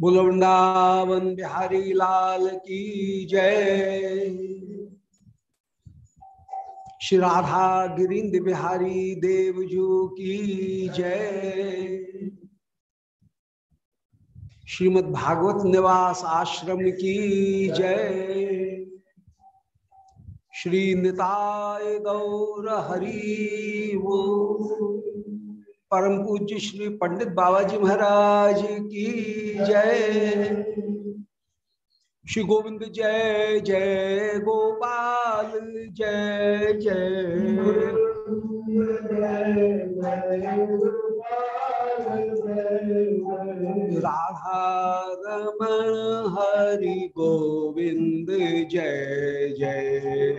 बोलो वृंदावन बिहारी लाल की जय। श्री राधा गिरिंद बिहारी देवजू की जय। श्रीमद् भागवत निवास आश्रम की जय। श्री निताय गौर हरि वो परम पूज्य श्री पंडित बाबाजी महाराज की जय। श्री गोविंद जय जय गोपाल, जय जय। राधा रमण हरि गोविंद जय जय।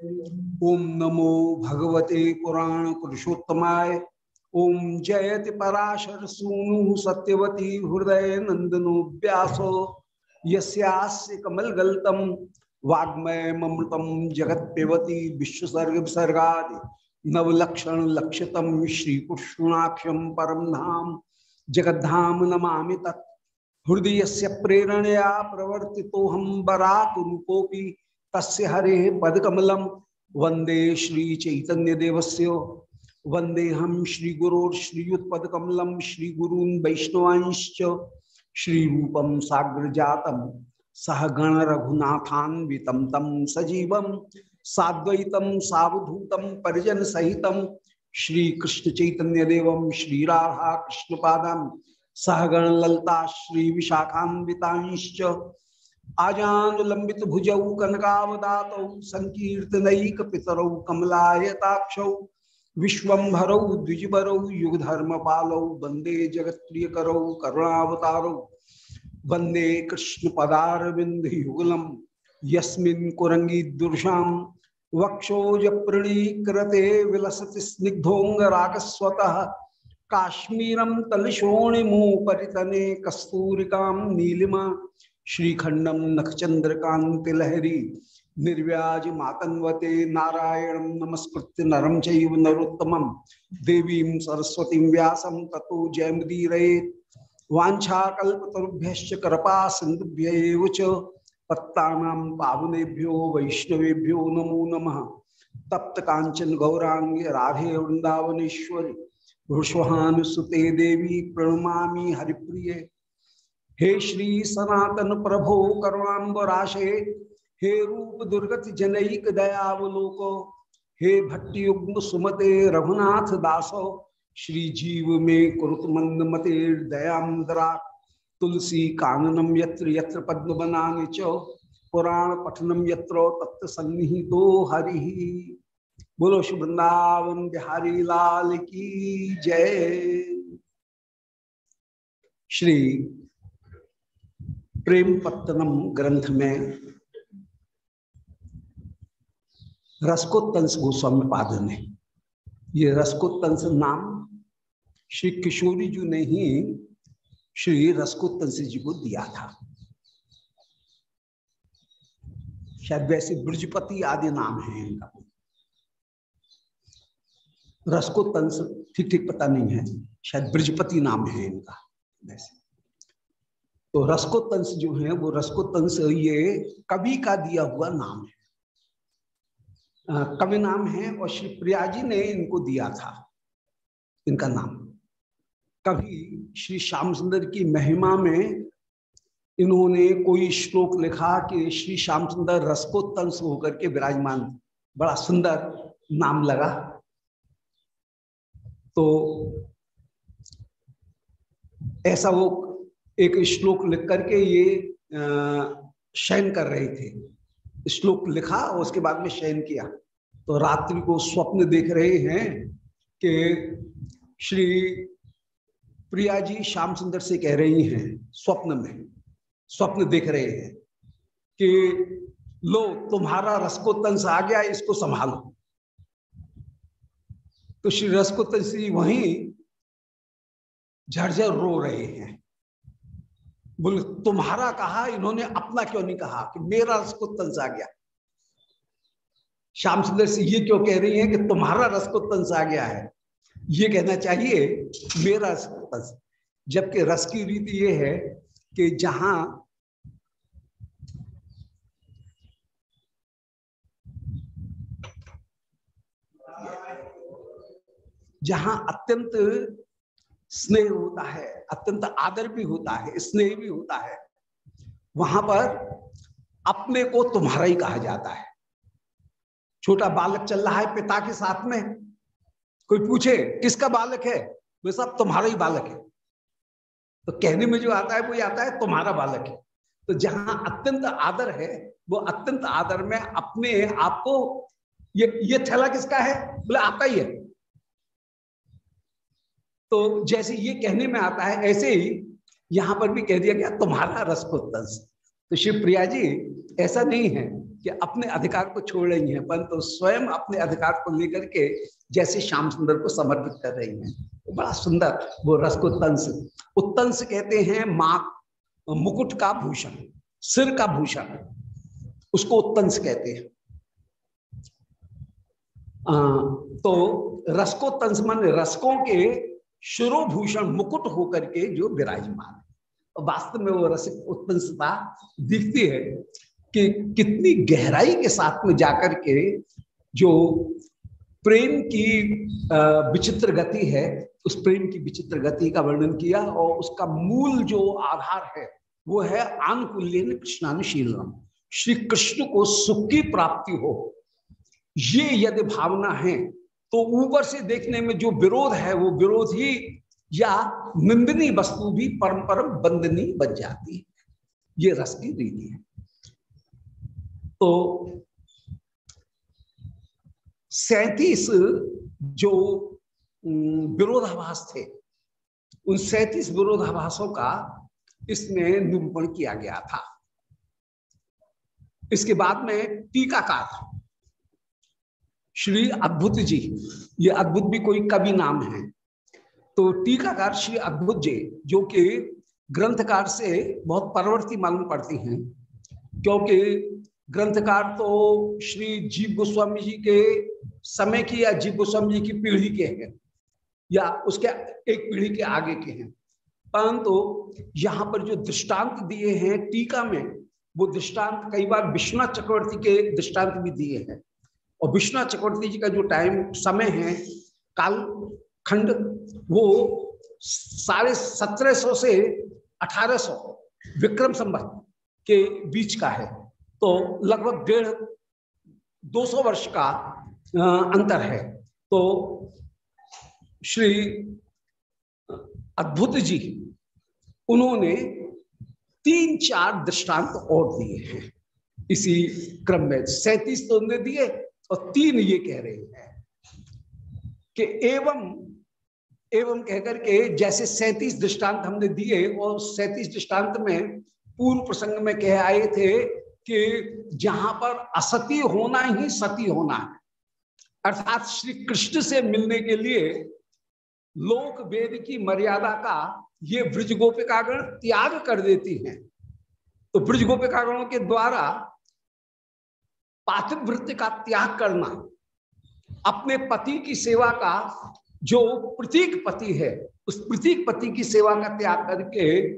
ओम नमो भगवते पुराण पुरुषोत्तमाय। ओम जयति पराशर सूनु सत्यवती हृदय नंदनो व्यासो। गलतम वाग्मय ममृतम जगत पेवती विश्वसर्ग विसर्गा नवलक्षण लक्षतम श्री कृष्णाक्षम परम धाम। जगद्धाम नमा तत्। हृदय से प्रेरणया प्रवर्ति तो हम बराक रूपोपी तस्य हरे पदकमलम। वंदे श्री चैतन्य देवस्य वंदे हम श्री गुरोर श्रीयुत्पदकमलम श्री गुरून वैष्णवांश्च। श्री रूपम साग्र जातम सह गण रघुनाथान्वितम तम सजीवम साद्वैतम सावधूतम परिजन सहितम श्री कृष्ण चैतन्य देवम श्री राधा कृष्ण पादम सहगण ललता श्री आजान लंबित भुजौ कनकावदात संकीर्तनैक पितरौ कमलायताक्ष विश्वभरौ द्विजबरौ युगधर्म पालौ वंदे जगत प्रिय करौ करुणावतारौ वंदे कृष्ण पदारविंद युगलम, यस्मिन् कुरंगी वक्षोज प्रणीकृते विलसति स्निग्धोंग रागस्वतः काश्मीरम तलशोणिमु परितने कस्तूरिका नीलिमा श्रीखंडम नखचंद्रकांति लहरी निर्व्याज मातन्वते नारायण नमस्कृत्य नरम चैव नरोत्तमं। देवीं सरस्वतीं व्यासं ततो जयमुदीरयेत्। वाछाकुभ्य कृपा सिंधुभ्य पत्ता पावनेभ्यो वैष्णवेभ्यो नमो नम। तप्त कांचन गौरांग राधे वृंदावनेश्वरी भुष्वानुसुते देवी प्रणमा हरिप्रिय। हे श्री सनातन प्रभो करुणाबराशे हे रूप दुर्गत जनईक दयावलोक, हे भट्टयुग्म सुमते रघुनाथ दासो, श्री जीव में कुरुत मंद मते दयाद्रा तुलसी काननम यत्र यत्र पद्म च, पुराण पठनम यत्र तत्व हरि। बोलो शुभ वृंदावन बिहारी लाल की जय। श्री प्रेम पत्तनम ग्रंथ में रसकोत्तंस गोस्वामी पाद ने ये रसकोत्तंस नाम श्री किशोरी जी ने ही श्री रसकोत्तंस जी को दिया था। शायद वैसे ब्रजपति आदि नाम है इनका। रसकोत्तंस ठीक ठीक पता नहीं है। शायद ब्रजपति नाम है इनका, वैसे। तो रसकोत्तंस जो है, वो रसकोत्तंस ये कवि का दिया हुआ नाम है। कवि नाम है और श्री प्रिया जी ने इनको दिया था, इनका नाम। कभी श्री श्याम सुंदर की महिमा में इन्होंने कोई श्लोक लिखा कि श्री श्याम सुंदर रसकोत्तंस होकर के विराजमान, बड़ा सुंदर नाम लगा। तो ऐसा वो एक श्लोक लिख करके ये शयन कर रहे थे। श्लोक लिखा और उसके बाद में शयन किया। तो रात्रि को स्वप्न देख रहे हैं कि श्री प्रिया जी श्याम सुंदर से कह रही हैं स्वप्न में। स्वप्न देख रहे हैं कि लो, तुम्हारा रसकोत्तंस आ गया, इसको संभालो। तो श्री रसकोत्तन श्री वहीं झरझर रो रहे हैं। बोले, तुम्हारा कहा, इन्होंने अपना क्यों नहीं कहा कि मेरा रसकोत्तंस आ गया? श्याम सुंदर से ये क्यों कह रही है कि तुम्हारा रसकोत्तंस आ गया है? ये कहना चाहिए, मेरा रस जबकि रस की रीति ये है कि जहाँ जहाँ अत्यंत स्नेह होता है, अत्यंत आदर भी होता है, स्नेह भी होता है। वहाँ पर अपने को तुम्हारा ही कहा जाता है। छोटा बालक चल रहा है पिता के साथ में। कोई पूछे, किसका बालक है? वे सब तुम्हारा ही बालक है। तो कहने में जो आता है, वो आता है, तुम्हारा बालक है। तो जहाँ अत्यंत आदर है, वो अत्यंत आदर में अपने आपको ये ये थैला किसका है? बोले, आपका ही है। तो जैसे ये कहने में आता है ऐसे ही यहाँ पर भी कह दिया गया तुम्हारा रसकोत्तंस तो शिव प्रिया जी ऐसा नहीं है कि अपने अधिकार को छोड़ रही हैं परंतु तो स्वयं अपने अधिकार को लेकर के जैसे श्याम सुंदर को समर्पित कर रही हैं। तो बड़ा सुंदर वो रस को तंस। उत्तंस कहते हैं माँ मुकुट का भूषण सिर का भूषण। उसको उत्तंस कहते हैं। आ, तो रसको तंस मन रसकों के शिरोभूषण मुकुट होकर के जो विराजमान है। वास्तव में वो रसिक उत्पन्नता दिखती है कि कितनी गहराई के साथ में जाकर के जो प्रेम की विचित्र गति है, उस प्रेम की विचित्र गति का वर्णन किया और उसका मूल जो आधार है, वो है आनुकूल्य कृष्णानुशीलम श्री कृष्ण को सुख की प्राप्ति हो। ये यदि भावना है तो ऊपर से देखने में जो विरोध है, वो विरोध ही या निंदनी वस्तु भी परम परम बंदनी बन जाती है। ये रस की रीति है। तो सैतीस जो विरोधाभास थे, उन सैतीस विरोधाभासों का इसमें निरूपण किया गया था। इसके बाद में टीकाकार श्री अद्भुत जी, ये अद्भुत भी कोई कवि नाम है। तो टीकाकार श्री अद्भुत जी, जो कि ग्रंथकार से बहुत परवर्ती मालूम पड़ती हैं, क्योंकि ग्रंथकार तो श्री जीव गोस्वामी जी के समय की या जीव गोस्वामी जी की पीढ़ी के हैं, या उसके एक पीढ़ी के आगे के हैं। परंतु यहाँ पर जो दृष्टांत दिए हैं टीका में, वो दृष्टांत कई बार विश्वनाथ चक्रवर्ती के दृष्टांत भी दिए हैं। और विश्वनाथ चक्रवर्ती जी का जो टाइम समय है, काल खंड, वो साढ़े सत्रह सौ से अठारह सौ विक्रम संबत के बीच का है। तो लगभग डेढ़, दो सौ वर्ष का अंतर है। तो श्री अद्भुत जी, उन्होंने तीन चार दृष्टांत और दिए हैं। इसी क्रम में सैतीस तो उन्होंने दिए और तीन ये कह रहे हैं कि एवं एवं कहकर के जैसे सैतीस दृष्टांत हमने दिए और सैतीस दृष्टांत में पूर्व प्रसंग में कह आए थे कि जहाँ पर असती होना ही सती होना है। अर्थात श्री कृष्ण से मिलने के लिए लोक वेद की मर्यादा का ये ब्रज गोपिकागण त्याग कर देती हैं। तो ब्रज गोपिकागणों के द्वारा पातिवृत्ति का त्याग करना। अपने पति की सेवा का, जो प्रतीक पति है, उस प्रतीक पति की सेवा का त्याग करके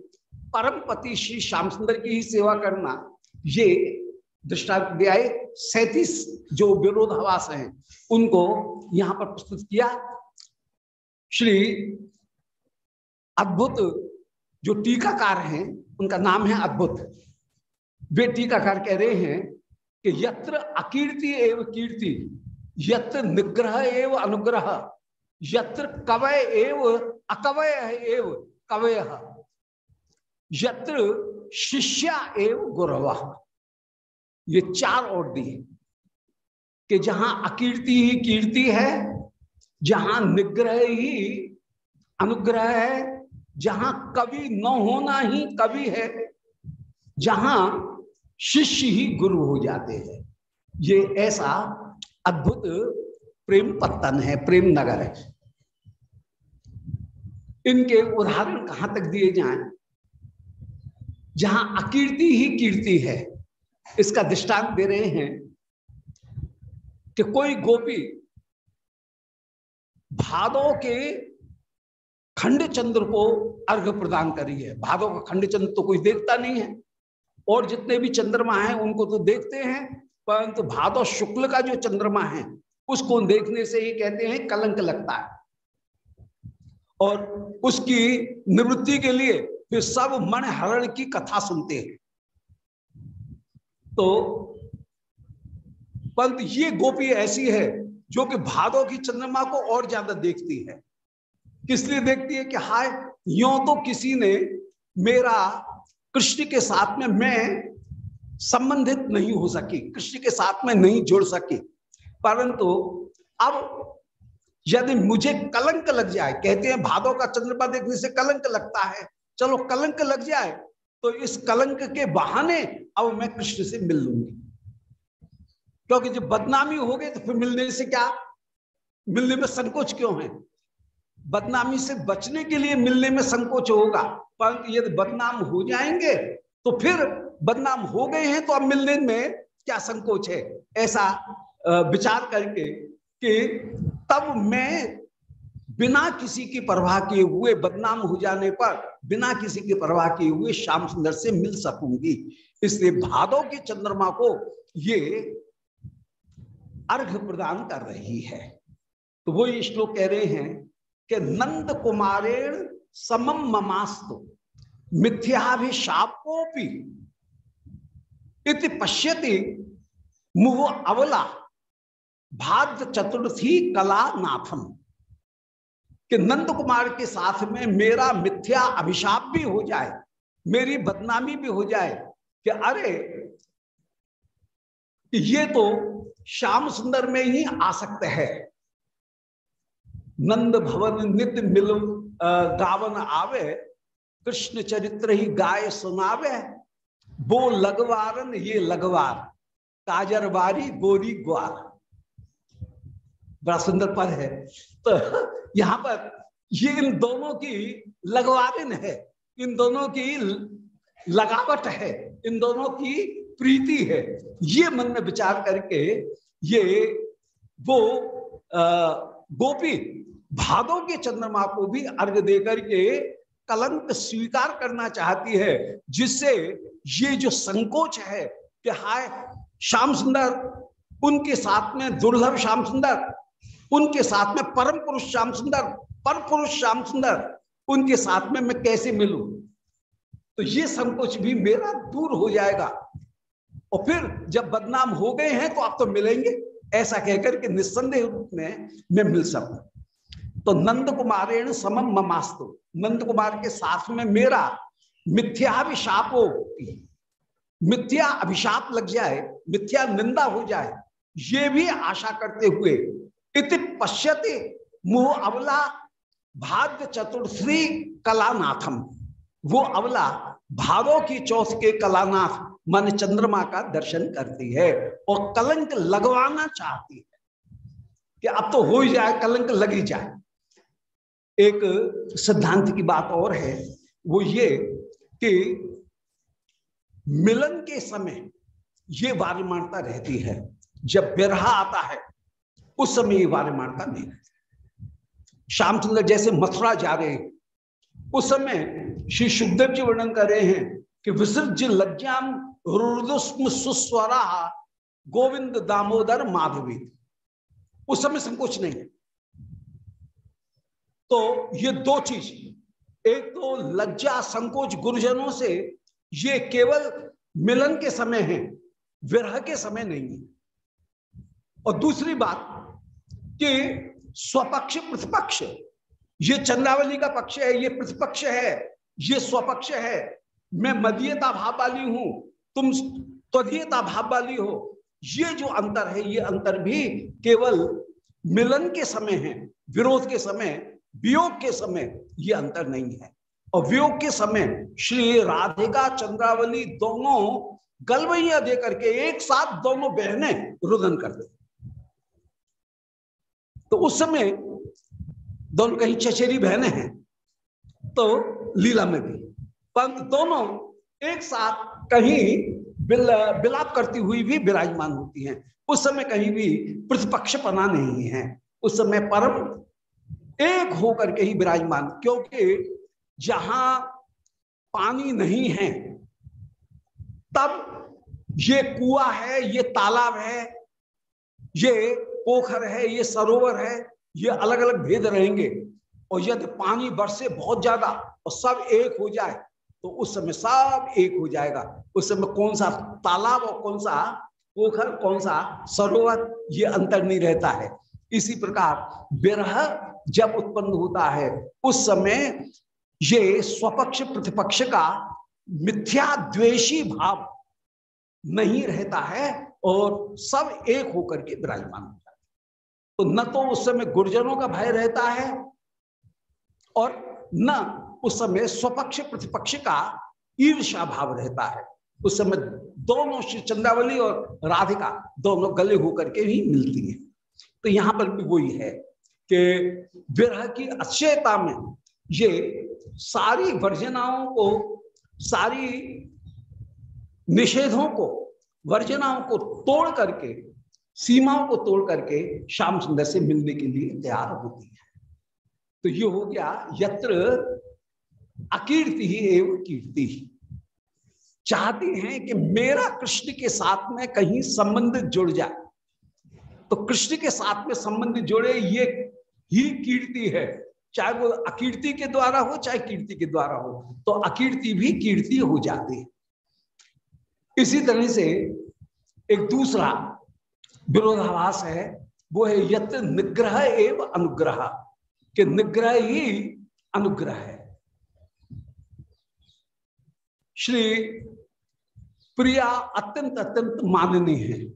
परम पति श्री श्याम सुंदर की ही सेवा करना, ये दृष्टांत दिया सैतीस जो विरोधावास हैं, उनको यहाँ पर प्रस्तुत किया। श्री अद्भुत जो टीकाकार हैं, उनका नाम है अद्भुत। वे टीकाकार कह रहे हैं कि यत्र अकीर्ति एवं कीर्ति, यत्र निग्रह एवं अनुग्रह, यत्र कवय एवं अकवय एवं कवय, यत्र शिष्या एवं गुरवा। ये चार और दिए कि जहाँ अकीर्ति ही कीर्ति है, जहाँ निग्रह ही अनुग्रह है, जहाँ कवि न होना ही कवि है, जहाँ शिष्य ही गुरु हो जाते हैं। ये ऐसा अद्भुत प्रेम पत्तन है, प्रेम नगर है। इनके उदाहरण कहाँ तक दिए जाएँ? जहाँ अकीर्ति ही कीर्ति है, इसका दृष्टांत दे रहे हैं कि कोई गोपी भादों के खंड चंद्र को अर्घ प्रदान करी है। भादों का खंड चंद्र तो कोई देखता नहीं है। और जितने भी चंद्रमा हैं, उनको तो देखते हैं, परंतु भादो शुक्ल का जो चंद्रमा है, उसको देखने से ही कहते हैं कलंक लगता है। और उसकी निवृत्ति के लिए फिर सब मन हरण की कथा सुनते हैं। तो पंत ये गोपी ऐसी है जो कि भादो की चंद्रमा को और ज़्यादा देखती है। किस लिए देखती है कि हाय, यो तो किसी ने मेरा कृष्ण के साथ में मैं संबंधित नहीं हो सकी, कृष्ण के साथ में नहीं जुड़ सकी। परंतु अब यदि मुझे कलंक लग जाए, कहते हैं भादों का चंद्रमा देखने से कलंक लगता है, चलो कलंक लग जाए तो इस कलंक के बहाने अब मैं कृष्ण से मिल लूँगी। क्योंकि जब बदनामी हो गई तो फिर मिलने से क्या? मिलने में संकोच क्यों है? बदनामी से बचने के लिए मिलने में संकोच होगा। परंतु यदि बदनाम हो जाएँगे तो फिर बदनाम हो गए हैं तो अब मिलने में क्या संकोच है? ऐसा विचार करके कि तब मैं बिना किसी की परवाह किए हुए, बदनाम हो जाने पर बिना किसी की परवाह किए हुए श्याम सुंदर से मिल सकूँगी। इसलिए भादो के चंद्रमा को ये अर्घ प्रदान कर रही है। तो वो ये श्लोक कह रहे हैं कि नंद कुमारेण समम ममास्तु। मिथ्याभिशापोपी। इति पश्यति मुह अवला भाद्र चतुर्थी कला नाथम कि नंद कुमार के साथ में मेरा मिथ्या अभिशाप भी हो जाए, मेरी बदनामी भी हो जाए, कि अरे, ये तो श्याम सुंदर में ही आ सकते है। नंद भवन नित्य मिल गावन आवे कृष्ण चरित्र ही गाय सुनावे वो लगवारन ये लगवार। काजरवारी गोरी ग्वार। बड़ा सुंदर पद है। तो यहाँ पर ये इन दोनों की लगवारिन है। इन दोनों की लगावट है। इन दोनों की प्रीति है। ये मन में विचार करके ये वो गोपी भादों के चंद्रमा को भी अर्घ देकर करके कलंक स्वीकार करना चाहती है, जिससे ये जो संकोच है कि हाय, श्याम सुंदर, उनके साथ में दुर्लभ श्याम सुंदर, उनके साथ में परम पुरुष श्याम सुंदर, पर पुरुष श्याम सुंदर, उनके साथ में मैं कैसे मिलूं? तो ये संकोच भी मेरा दूर हो जाएगा। और फिर जब बदनाम हो गए हैं तो आप तो मिलेंगे। ऐसा कहकर के निस्संदेह रूप में मैं मिल सकूँ। तो नंद कुमारेण समम ममास्तु। नंद कुमार के साथ में मेरा मिथ्याभिशापो मिथ्या अभिशाप लग जाए, मिथ्या निंदा हो जाए, ये भी आशा करते हुए इति पश्यति मुह अवला भाग्य चतुर्थी कलानाथम। वो अवला भादों की चौथ के कलानाथ मन चंद्रमा का दर्शन करती है और कलंक लगवाना चाहती है कि अब तो हो ही जाए, कलंक लग ही जाए। एक सिद्धांत की बात और है, वो ये कि मिलन के समय ये वार्यमानता रहती है। जब बिरहा आता है, उस समय ये वार्यमानता नहीं रहती। श्यामचंद्र जैसे मथुरा जा रहे उस समय श्री सुखदेव जी वर्णन कर रहे हैं कि विसर्ज लज्जाम रुदुस्म सुस्वरा गोविंद दामोदर माधवी। उस समय संकोच नहीं है। तो ये दो चीज़। एक तो लज्जा संकोच गुरुजनों से ये केवल मिलन के समय है, विरह के समय नहीं है। और दूसरी बात कि स्वपक्ष प्रतिपक्ष, ये चंद्रावली का पक्ष है, ये प्रतिपक्ष है, ये स्वपक्ष है। मैं मदीयता भाव वाली हूँ, तुम त्वधीयता भाव वाली हो। ये जो अंतर है, ये अंतर भी केवल मिलन के समय है, विरोध के समय वियोग के समय ये अंतर नहीं है। और वियोग के समय श्री राधिका चंद्रावली दोनों गलवैया दे करके एक साथ दोनों बहने रुदन करते तो उस समय दोनों कहीं चचेरी बहने हैं तो लीला में भी। परंतु दोनों एक साथ कहीं बिल, बिलाप करती हुई भी विराजमान होती हैं। उस समय कहीं भी प्रतिपक्ष पना नहीं है। उस समय परम एक होकर के ही विराजमान, क्योंकि जहाँ पानी नहीं है, तब ये कुआ है, ये तालाब है, ये पोखर है, ये सरोवर है, ये अलग अलग भेद रहेंगे। और यदि पानी बरसे बहुत ज़्यादा और सब एक हो जाए तो उस समय सब एक हो जाएगा। उस समय कौन सा तालाब और कौन सा पोखर, कौन सा सरोवर, ये अंतर नहीं रहता है। इसी प्रकार विरह जब उत्पन्न होता है, उस समय ये स्वपक्ष प्रतिपक्ष का मिथ्या द्वेषी भाव नहीं रहता है और सब एक होकर के विराजमान है तो न तो उस समय गुरजनों का भय रहता है और न उस समय स्वपक्ष प्रतिपक्ष का ईर्षा भाव रहता है। उस समय दोनों श्री चंद्रावली और राधिका दोनों गले होकर के ही मिलती हैं। तो यहाँ पर भी वही है। कि विरह की अक्षयता में ये सारी वर्जनाओं को, सारी निषेधों को, वर्जनाओं को तोड़ करके, सीमाओं को तोड़ करके श्याम सुंदर से मिलने के लिए तैयार होती है। तो ये हो गया यत्र अकीर्ति ही एवं कीर्ति। चाहती हैं कि मेरा कृष्ण के साथ में कहीं संबंध जुड़ जाए। तो कृष्ण के साथ में संबंध जुड़े ये ही कीर्ति है। चाहे वो अकीर्ति के द्वारा हो, चाहे कीर्ति के द्वारा हो तो अकीर्ति भी कीर्ति हो जाती है। इसी तरह से एक दूसरा विरोधाभास है, वो है यत निग्रह एवं अनुग्रह, कि निग्रह ही अनुग्रह है। श्री प्रिया अत्यंत अत्यंत माननीय है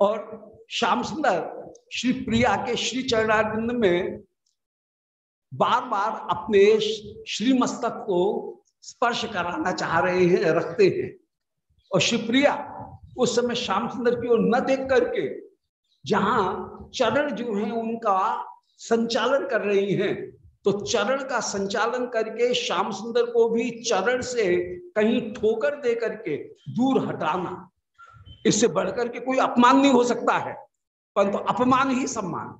और श्याम सुंदर श्री प्रिया के श्री चरणारिंद में बार बार अपने श्री मस्तक को स्पर्श कराना चाह रहे हैं, रखते हैं। और शिवप्रिया उस समय श्याम सुंदर की ओर न देख करके जहाँ चरण जो है उनका संचालन कर रही हैं तो चरण का संचालन करके श्याम सुंदर को भी चरण से कहीं ठोकर दे करके दूर हटाना, इससे बढ़कर के कोई अपमान नहीं हो सकता है। परंतु तो अपमान ही सम्मान।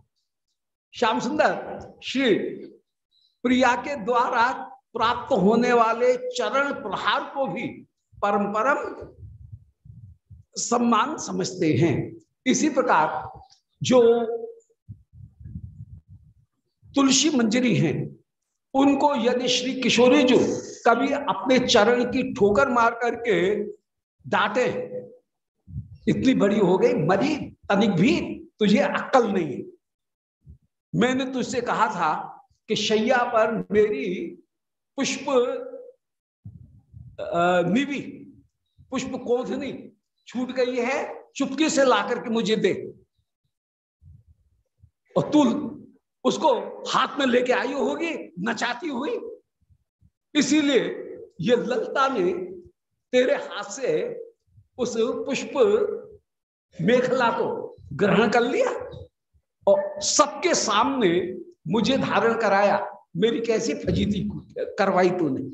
श्याम सुंदर, श्री प्रिया के द्वारा प्राप्त होने वाले चरण प्रहार को भी परम परम सम्मान समझते हैं। इसी प्रकार जो तुलसी मंजरी हैं, उनको यदि श्री किशोरी जो कभी अपने चरण की ठोकर मार करके डांटे, इतनी बड़ी हो गई, मरी तनिक भी तुझे अक्कल नहीं है। मैंने तुझसे कहा था कि शैया पर मेरी पुष्प निवि। पुष्प कोधनी छूट गई है, चुपके से ला करके मुझे दे। और तू उसको हाथ में लेके आई होगी, नचाती हुई। इसीलिए ये ललता ने तेरे हाथ से उस पुष्प मेखला को ग्रहण कर लिया और सबके सामने मुझे धारण कराया। मेरी कैसी फजीती करवाई तूने?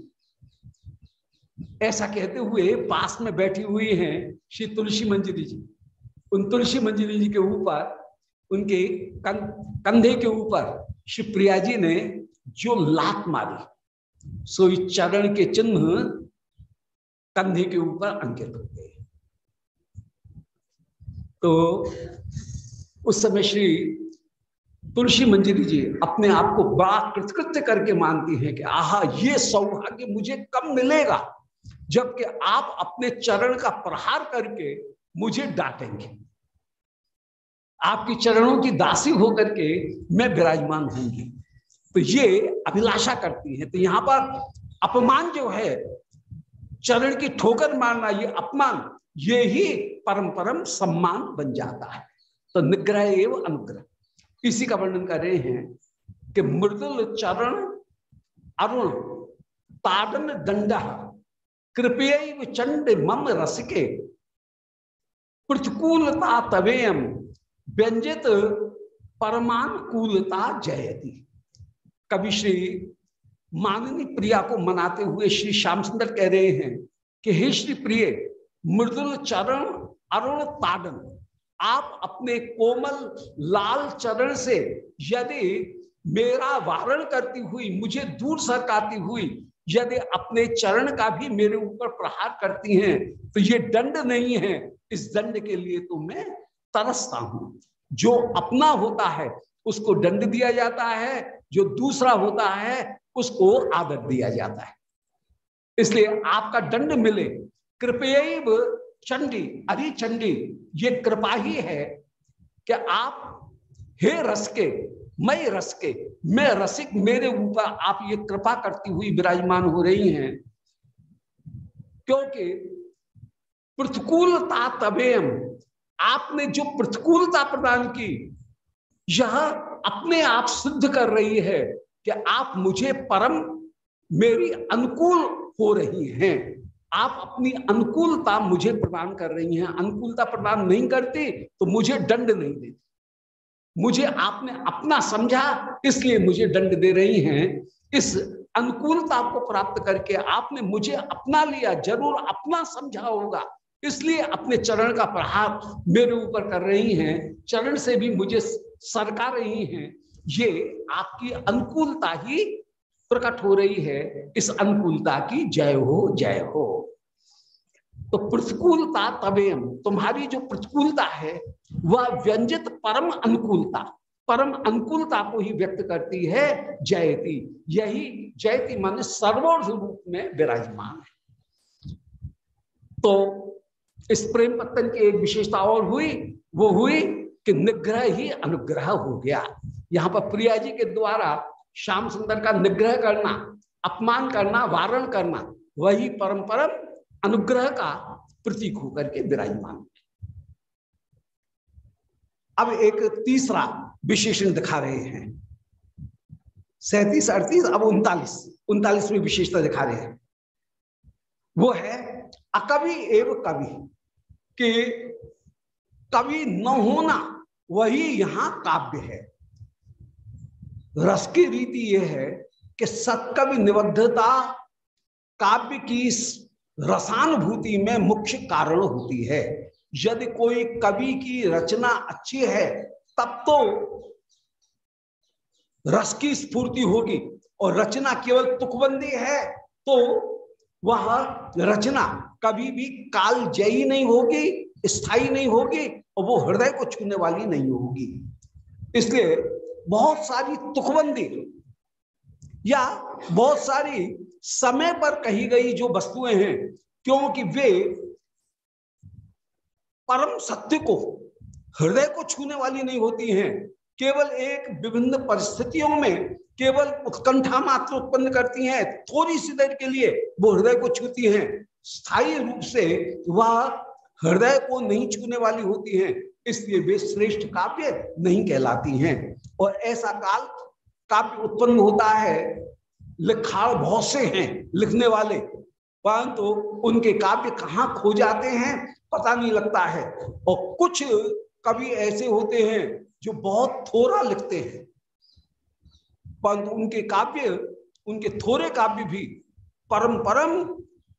ऐसा कहते हुए पास में बैठी हुई हैं श्री तुलसी मंजिली जी। उन तुलसी मंजिली जी के ऊपर, उनके कंधे के ऊपर श्री प्रिया जी ने जो लात मारी सो चरण के चिन्ह कंधे के ऊपर अंकित हो गए। तो उस समय श्री तुलसी मंजरी जी अपने आप को बड़ा कृतकृत्य करके मानती हैं कि आहा, ये सौभाग्य मुझे कब मिलेगा जबकि आप अपने चरण का प्रहार करके मुझे डांटेंगे। आपके चरणों की दासी होकर के मैं विराजमान होंगी तो ये अभिलाषा करती है। तो यहाँ पर अपमान जो है चरण की ठोकर मारना ये अपमान, ये ही परम परम सम्मान बन जाता है। तो निग्रह एवं अनुग्रह। इसी का वर्णन कर रहे हैं कि मृदुल चरण, अरुण, ताडन दंड कृपय चंड मम रसिके, प्रतिकूलता तवेयम, व्यंजित परमानुकूलता जयती। कवि श्री माननी प्रिया को मनाते हुए श्री श्याम सुंदर कह रहे हैं कि हे श्री प्रिय, मृदुल चरण, अरुण ताडन, आप अपने कोमल लाल चरण से यदि मेरा वारण करती हुई, मुझे दूर सरकाती हुई, यदि अपने चरण का भी मेरे ऊपर प्रहार करती हैं तो ये दंड नहीं है। इस दंड के लिए तो मैं तरसता हूँ। जो अपना होता है, उसको दंड दिया जाता है, जो दूसरा होता है उसको आदर दिया जाता है। इसलिए आपका दंड मिले। कृपया चंडी, अरे चंडी, ये कृपा ही है कि आप हे रस के मैं रस के मैं रसिक मेरे ऊपर आप ये कृपा करती हुई विराजमान हो रही हैं। क्योंकि प्रतिकूलता तबेम आपने जो प्रतिकूलता प्रदान की, यह अपने आप सिद्ध कर रही है। कि आप मुझे परम मेरी अनुकूल हो रही हैं। आप अपनी अनुकूलता मुझे प्रदान कर रही हैं। अनुकूलता प्रदान नहीं करती तो मुझे दंड नहीं देती। मुझे आपने अपना समझा, इसलिए मुझे दंड दे रही हैं। इस अनुकूलता को प्राप्त करके आपने मुझे अपना लिया, ज़रूर अपना समझा होगा। इसलिए अपने चरण का प्रहार मेरे ऊपर कर रही हैं। चरण से भी मुझे सरका रही हैं। ये आपकी अनुकूलता ही प्रकट हो रही है। इस अनुकूलता की जय हो जय हो। तो प्रतिकूलता तवेम तुम्हारी जो प्रतिकूलता है, वह व्यंजित परम अनुकूलता परम अनुकूलता को ही व्यक्त करती है, जयती। यही जयती मान सर्वोर्ध रूप में विराजमान है। तो इस प्रेम पत्तन की एक विशेषता और हुई, वो हुई कि निग्रह ही अनुग्रह हो गया। यहाँ पर प्रिया जी के द्वारा श्याम सुंदर का निग्रह करना, अपमान करना, वारण करना, वही परम अनुग्रह का प्रतीक होकर के विराजमान। अब एक तीसरा विशेषण दिखा रहे हैं। सैतीस, अड़तीस, अब उनतालीस। उनतालीसवीं विशेषता दिखा रहे हैं। वो है अकवि एवं कवि कि कवि न होना वही यहाँ काव्य है। रस की रीति यह है कि सत्कवि निबद्धता काव्य की रसानुभूति में मुख्य कारण होती है। यदि कोई कवि की रचना अच्छी है, तब तो रस की स्फूर्ति होगी और रचना केवल तुकबंदी है तो वह रचना कभी भी काल जयी नहीं होगी, स्थायी नहीं होगी और वो हृदय को छूने वाली नहीं होगी। इसलिए बहुत सारी तुकबंदी या बहुत सारी समय पर कही गई जो वस्तुएँ हैं, क्योंकि वे परम सत्य को, हृदय को छूने वाली नहीं होती हैं। केवल एक विभिन्न परिस्थितियों में केवल उत्कंठा मात्र उत्पन्न करती हैं, थोड़ी सी देर के लिए वो हृदय को छूती हैं। स्थायी रूप से वह हृदय को नहीं छूने वाली होती हैं, इसलिए वे श्रेष्ठ काव्य नहीं कहलाती हैं। और ऐसा काल काव्य उत्पन्न होता है। लिखाड़ बहुत से हैं लिखने वाले, परंतु तो उनके काव्य कहाँ खो जाते हैं पता नहीं लगता है। और कुछ कवि ऐसे होते हैं जो बहुत थोड़ा लिखते हैं, परंतु उनके काव्य, उनके थोड़े काव्य भी परम परम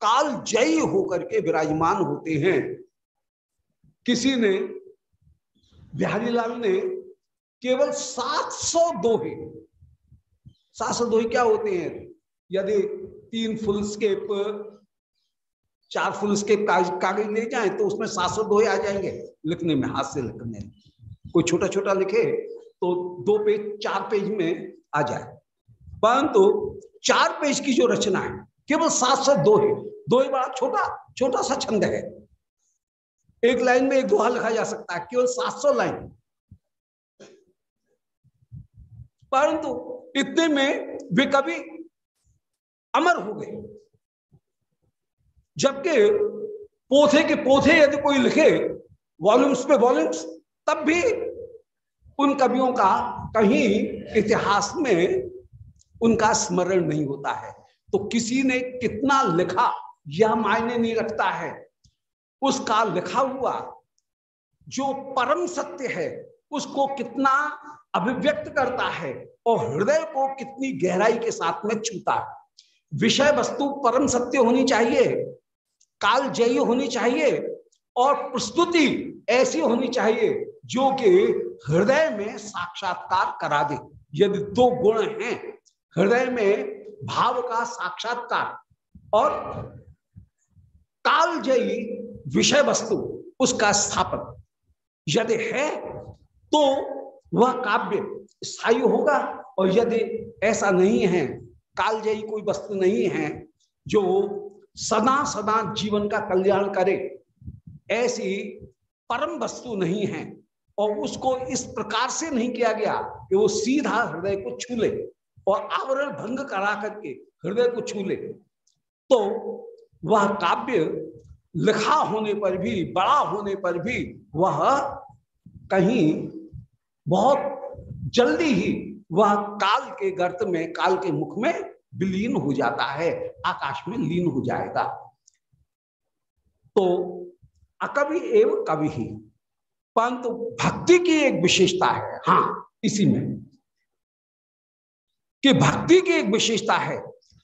काल जयी होकर के विराजमान होते हैं। किसी ने बिहारी लाल ने केवल 700 दोहे। 700 दोहे क्या होते हैं? यदि तीन फुल स्केप चार फुल स्केप कागज़ ले जाए तो उसमें 700 दोहे आ जाएँगे। लिखने में हाथ से लिखने में। कोई छोटा छोटा लिखे तो दो पेज, चार पेज में आ जाए। परंतु चार पेज की जो रचना है, केवल सात सौ दोहे। दोहे बड़ा छोटा छोटा सा छंद है। एक लाइन में एक दोहा लिखा जा सकता है, केवल सात सौ लाइन। परंतु इतने में वे कभी अमर हो गए। जबकि पोथे के पोथे यदि कोई लिखे वॉल्यूम्स पे वॉल्यूम्स तब भी उन कवियों का कहीं इतिहास में उनका स्मरण नहीं होता है। तो किसी ने कितना लिखा, यह मायने नहीं रखता है। उसका लिखा हुआ जो परम सत्य है उसको कितना अभिव्यक्त करता है और हृदय को कितनी गहराई के साथ में छूता है। विषय वस्तु परम सत्य होनी चाहिए, काल जयी होनी चाहिए और प्रस्तुति ऐसी होनी चाहिए जो कि हृदय में साक्षात्कार करा दे। यदि दो गुण हैं, हृदय में भाव का साक्षात्कार और कालजयी विषय वस्तु, उसका स्थापन। यदि है तो वह काव्य स्थायी होगा और यदि ऐसा नहीं है, कालजयी कोई वस्तु नहीं है जो सदा सदा जीवन का कल्याण करे, ऐसी परम वस्तु नहीं है और उसको इस प्रकार से नहीं किया गया कि वो सीधा हृदय को छू ले और आवरण भंग करा करके हृदय को छू ले तो वह काव्य लिखा होने पर भी, बड़ा होने पर भी वह कहीं बहुत जल्दी ही वह काल के गर्त में, काल के मुख में विलीन हो जाता है, आकाश में लीन हो जाएगा। तो अकवि एवं कवि ही, परंतु भक्ति की एक विशेषता है हाँ इसी में, कि भक्ति की एक विशेषता है,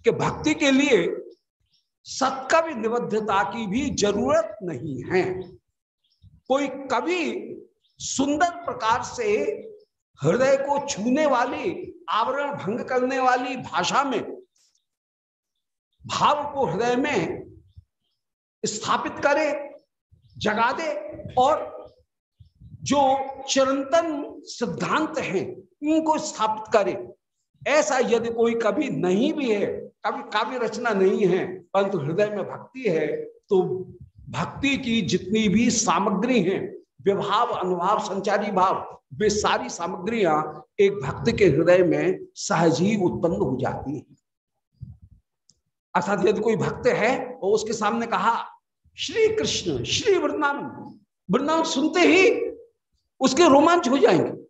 कि भक्ति के लिए सत्कवि निबद्धता की भी ज़रूरत नहीं है। कोई कवि सुंदर प्रकार से हृदय को छूने वाली, आवरण भंग करने वाली भाषा में, भाव को हृदय में स्थापित करे, जगा दे और जो चिरंतन सिद्धांत हैं, उनको स्थापित करे। ऐसा यदि कोई कभी नहीं भी है, कभी काव्य रचना नहीं है, परंतु हृदय में भक्ति है तो भक्ति की जितनी भी सामग्री हैं विभाव, अनुभाव, संचारी भाव, वे सारी सामग्रियाँ एक भक्त के हृदय में सहज ही उत्पन्न हो जाती है। अर्थात यदि कोई भक्त है और उसके सामने कहा, श्री कृष्ण, श्री वृंदावन वृंदावन सुनते ही उसके रोमांच हो जाएँगे।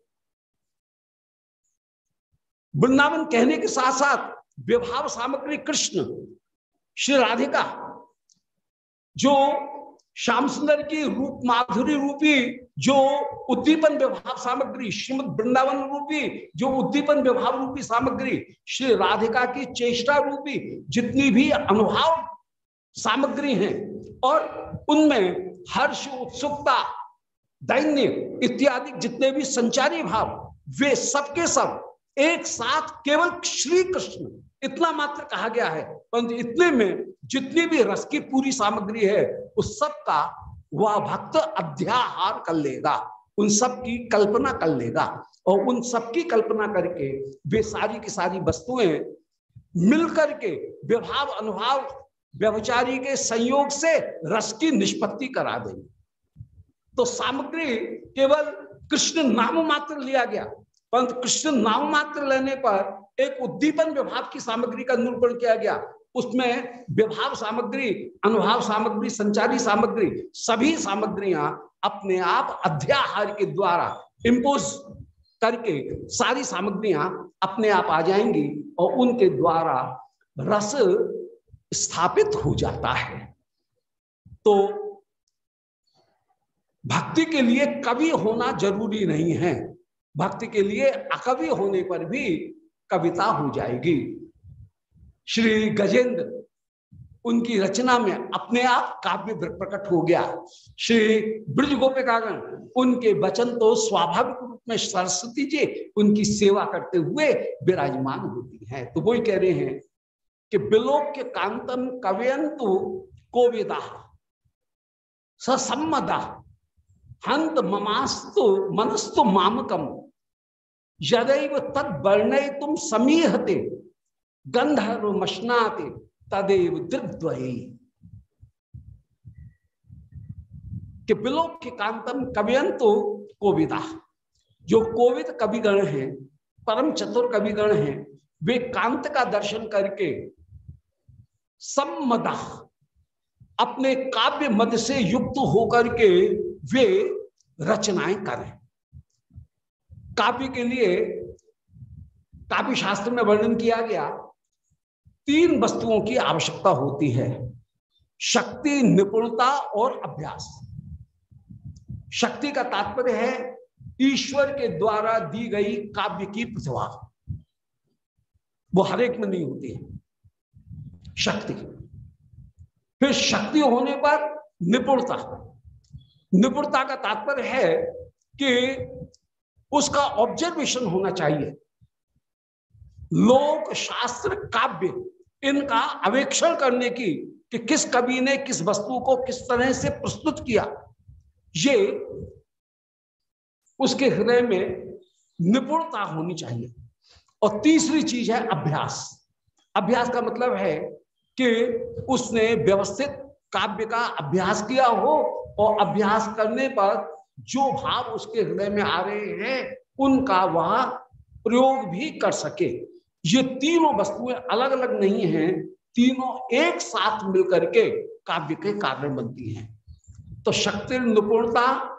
वृंदावन कहने के साथ साथ विभाव सामग्री कृष्ण, श्री राधिका, जो श्याम सुंदर की रूप, माधुरी रूपी जो उद्दीपन विभाव सामग्री, श्रीमद वृंदावन रूपी जो उद्दीपन विभाव रूपी सामग्री, श्री राधिका की चेष्टा रूपी जितनी भी अनुभाव सामग्री हैं और उनमें हर्ष, उत्सुकता, दैन्य इत्यादि जितने भी संचारी भाव, वे सबके सब एक साथ केवल श्री कृष्ण इतना मात्र कहा गया है, परंतु इतने में जितनी भी रस की पूरी सामग्री है, उस सब का वह भक्त अध्याहार कर लेगा, उन सब की कल्पना कर लेगा और उन सब की कल्पना करके वे सारी की सारी वस्तुएँ मिलकर के विभाव अनुभाव व्यवचारी के संयोग से रस की निष्पत्ति करा देंगे। तो सामग्री केवल कृष्ण नाम मात्र लिया गया परंतु कृष्ण नाम मात्र लेने पर एक उद्दीपन विभाव की सामग्री का निरूपण किया गया। उसमें विभाव सामग्री, अनुभाव सामग्री, संचारी सामग्री, सभी सामग्रियाँ अपने आप अध्याहार के द्वारा इम्पोज करके सारी सामग्रियाँ अपने आप आ जाएँगी और उनके द्वारा रस स्थापित हो जाता है। तो भक्ति के लिए कवि होना ज़रूरी नहीं है। भक्ति के लिए अकवि होने पर भी कविता हो जाएगी। श्री गजेंद्र, उनकी रचना में अपने आप काव्य प्रकट हो गया। श्री ब्रज गोपिकागण उनके वचन तो स्वाभाविक रूप में सरस्वती जी, उनकी सेवा करते हुए विराजमान होती हैं। तो वही कह रहे हैं कि बिलोक के कांतम कवयंतु कोविदा, ससम्मदा, हंत ममास्तु मनस्तु मामकम। यदैव तद वर्ण तुम समीहते गंधर्व मशनाते, तदेव दृग्वयी कि बिलोक के कांतम कवियंतो कोविदा। जो कोविद कविगण हैं, परम चतुर कविगण हैं, वे कांत का दर्शन करके सम्मदा, अपने काव्य मद से युक्त होकर के वे रचनाएँ करें। काव्य के लिए काव्य शास्त्र में वर्णन किया गया, तीन वस्तुओं की आवश्यकता होती है, शक्ति, निपुणता और अभ्यास। शक्ति का तात्पर्य है ईश्वर के द्वारा दी गई काव्य की प्रतिभा। वो हर एक में नहीं होती है। शक्ति। फिर शक्ति होने पर निपुणता। निपुणता का तात्पर्य है कि उसका ऑब्जर्वेशन होना चाहिए। लोक शास्त्र काव्य, इनका अवेक्षण करने की कि किस कवि ने किस वस्तु को किस तरह से प्रस्तुत किया, ये उसके हृदय में निपुणता होनी चाहिए। और तीसरी चीज़ है अभ्यास। अभ्यास का मतलब है कि उसने व्यवस्थित काव्य का अभ्यास किया हो और अभ्यास करने पर जो भाव उसके हृदय में आ रहे हैं, उनका वह प्रयोग भी कर सके। ये तीनों वस्तुएँ अलग अलग नहीं हैं, तीनों एक साथ मिलकर के काव्य के कारण बनती हैं। तो शक्ति, निपुणता,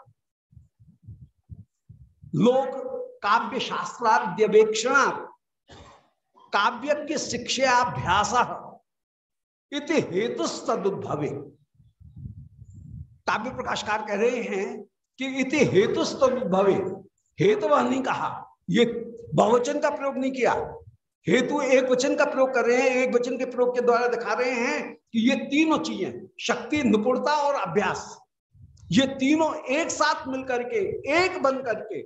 लोक, काव्य शास्त्राद्यवेक्षणा, काव्य की शिक्षाभ्यास, इति हेतु सदुद्भवे काव्य प्रकाशकार कह रहे हैं कि इति हेतु सदुद्भवे हेतु वह नहीं कहा? ये बहुवचन का प्रयोग नहीं किया। हेतु एक वचन का प्रयोग कर रहे हैं, एक वचन के प्रयोग के द्वारा दिखा रहे हैं कि ये तीनों चीज़ें, शक्ति, निपुणता और अभ्यास, ये तीनों एक साथ मिलकर के, एक बन करके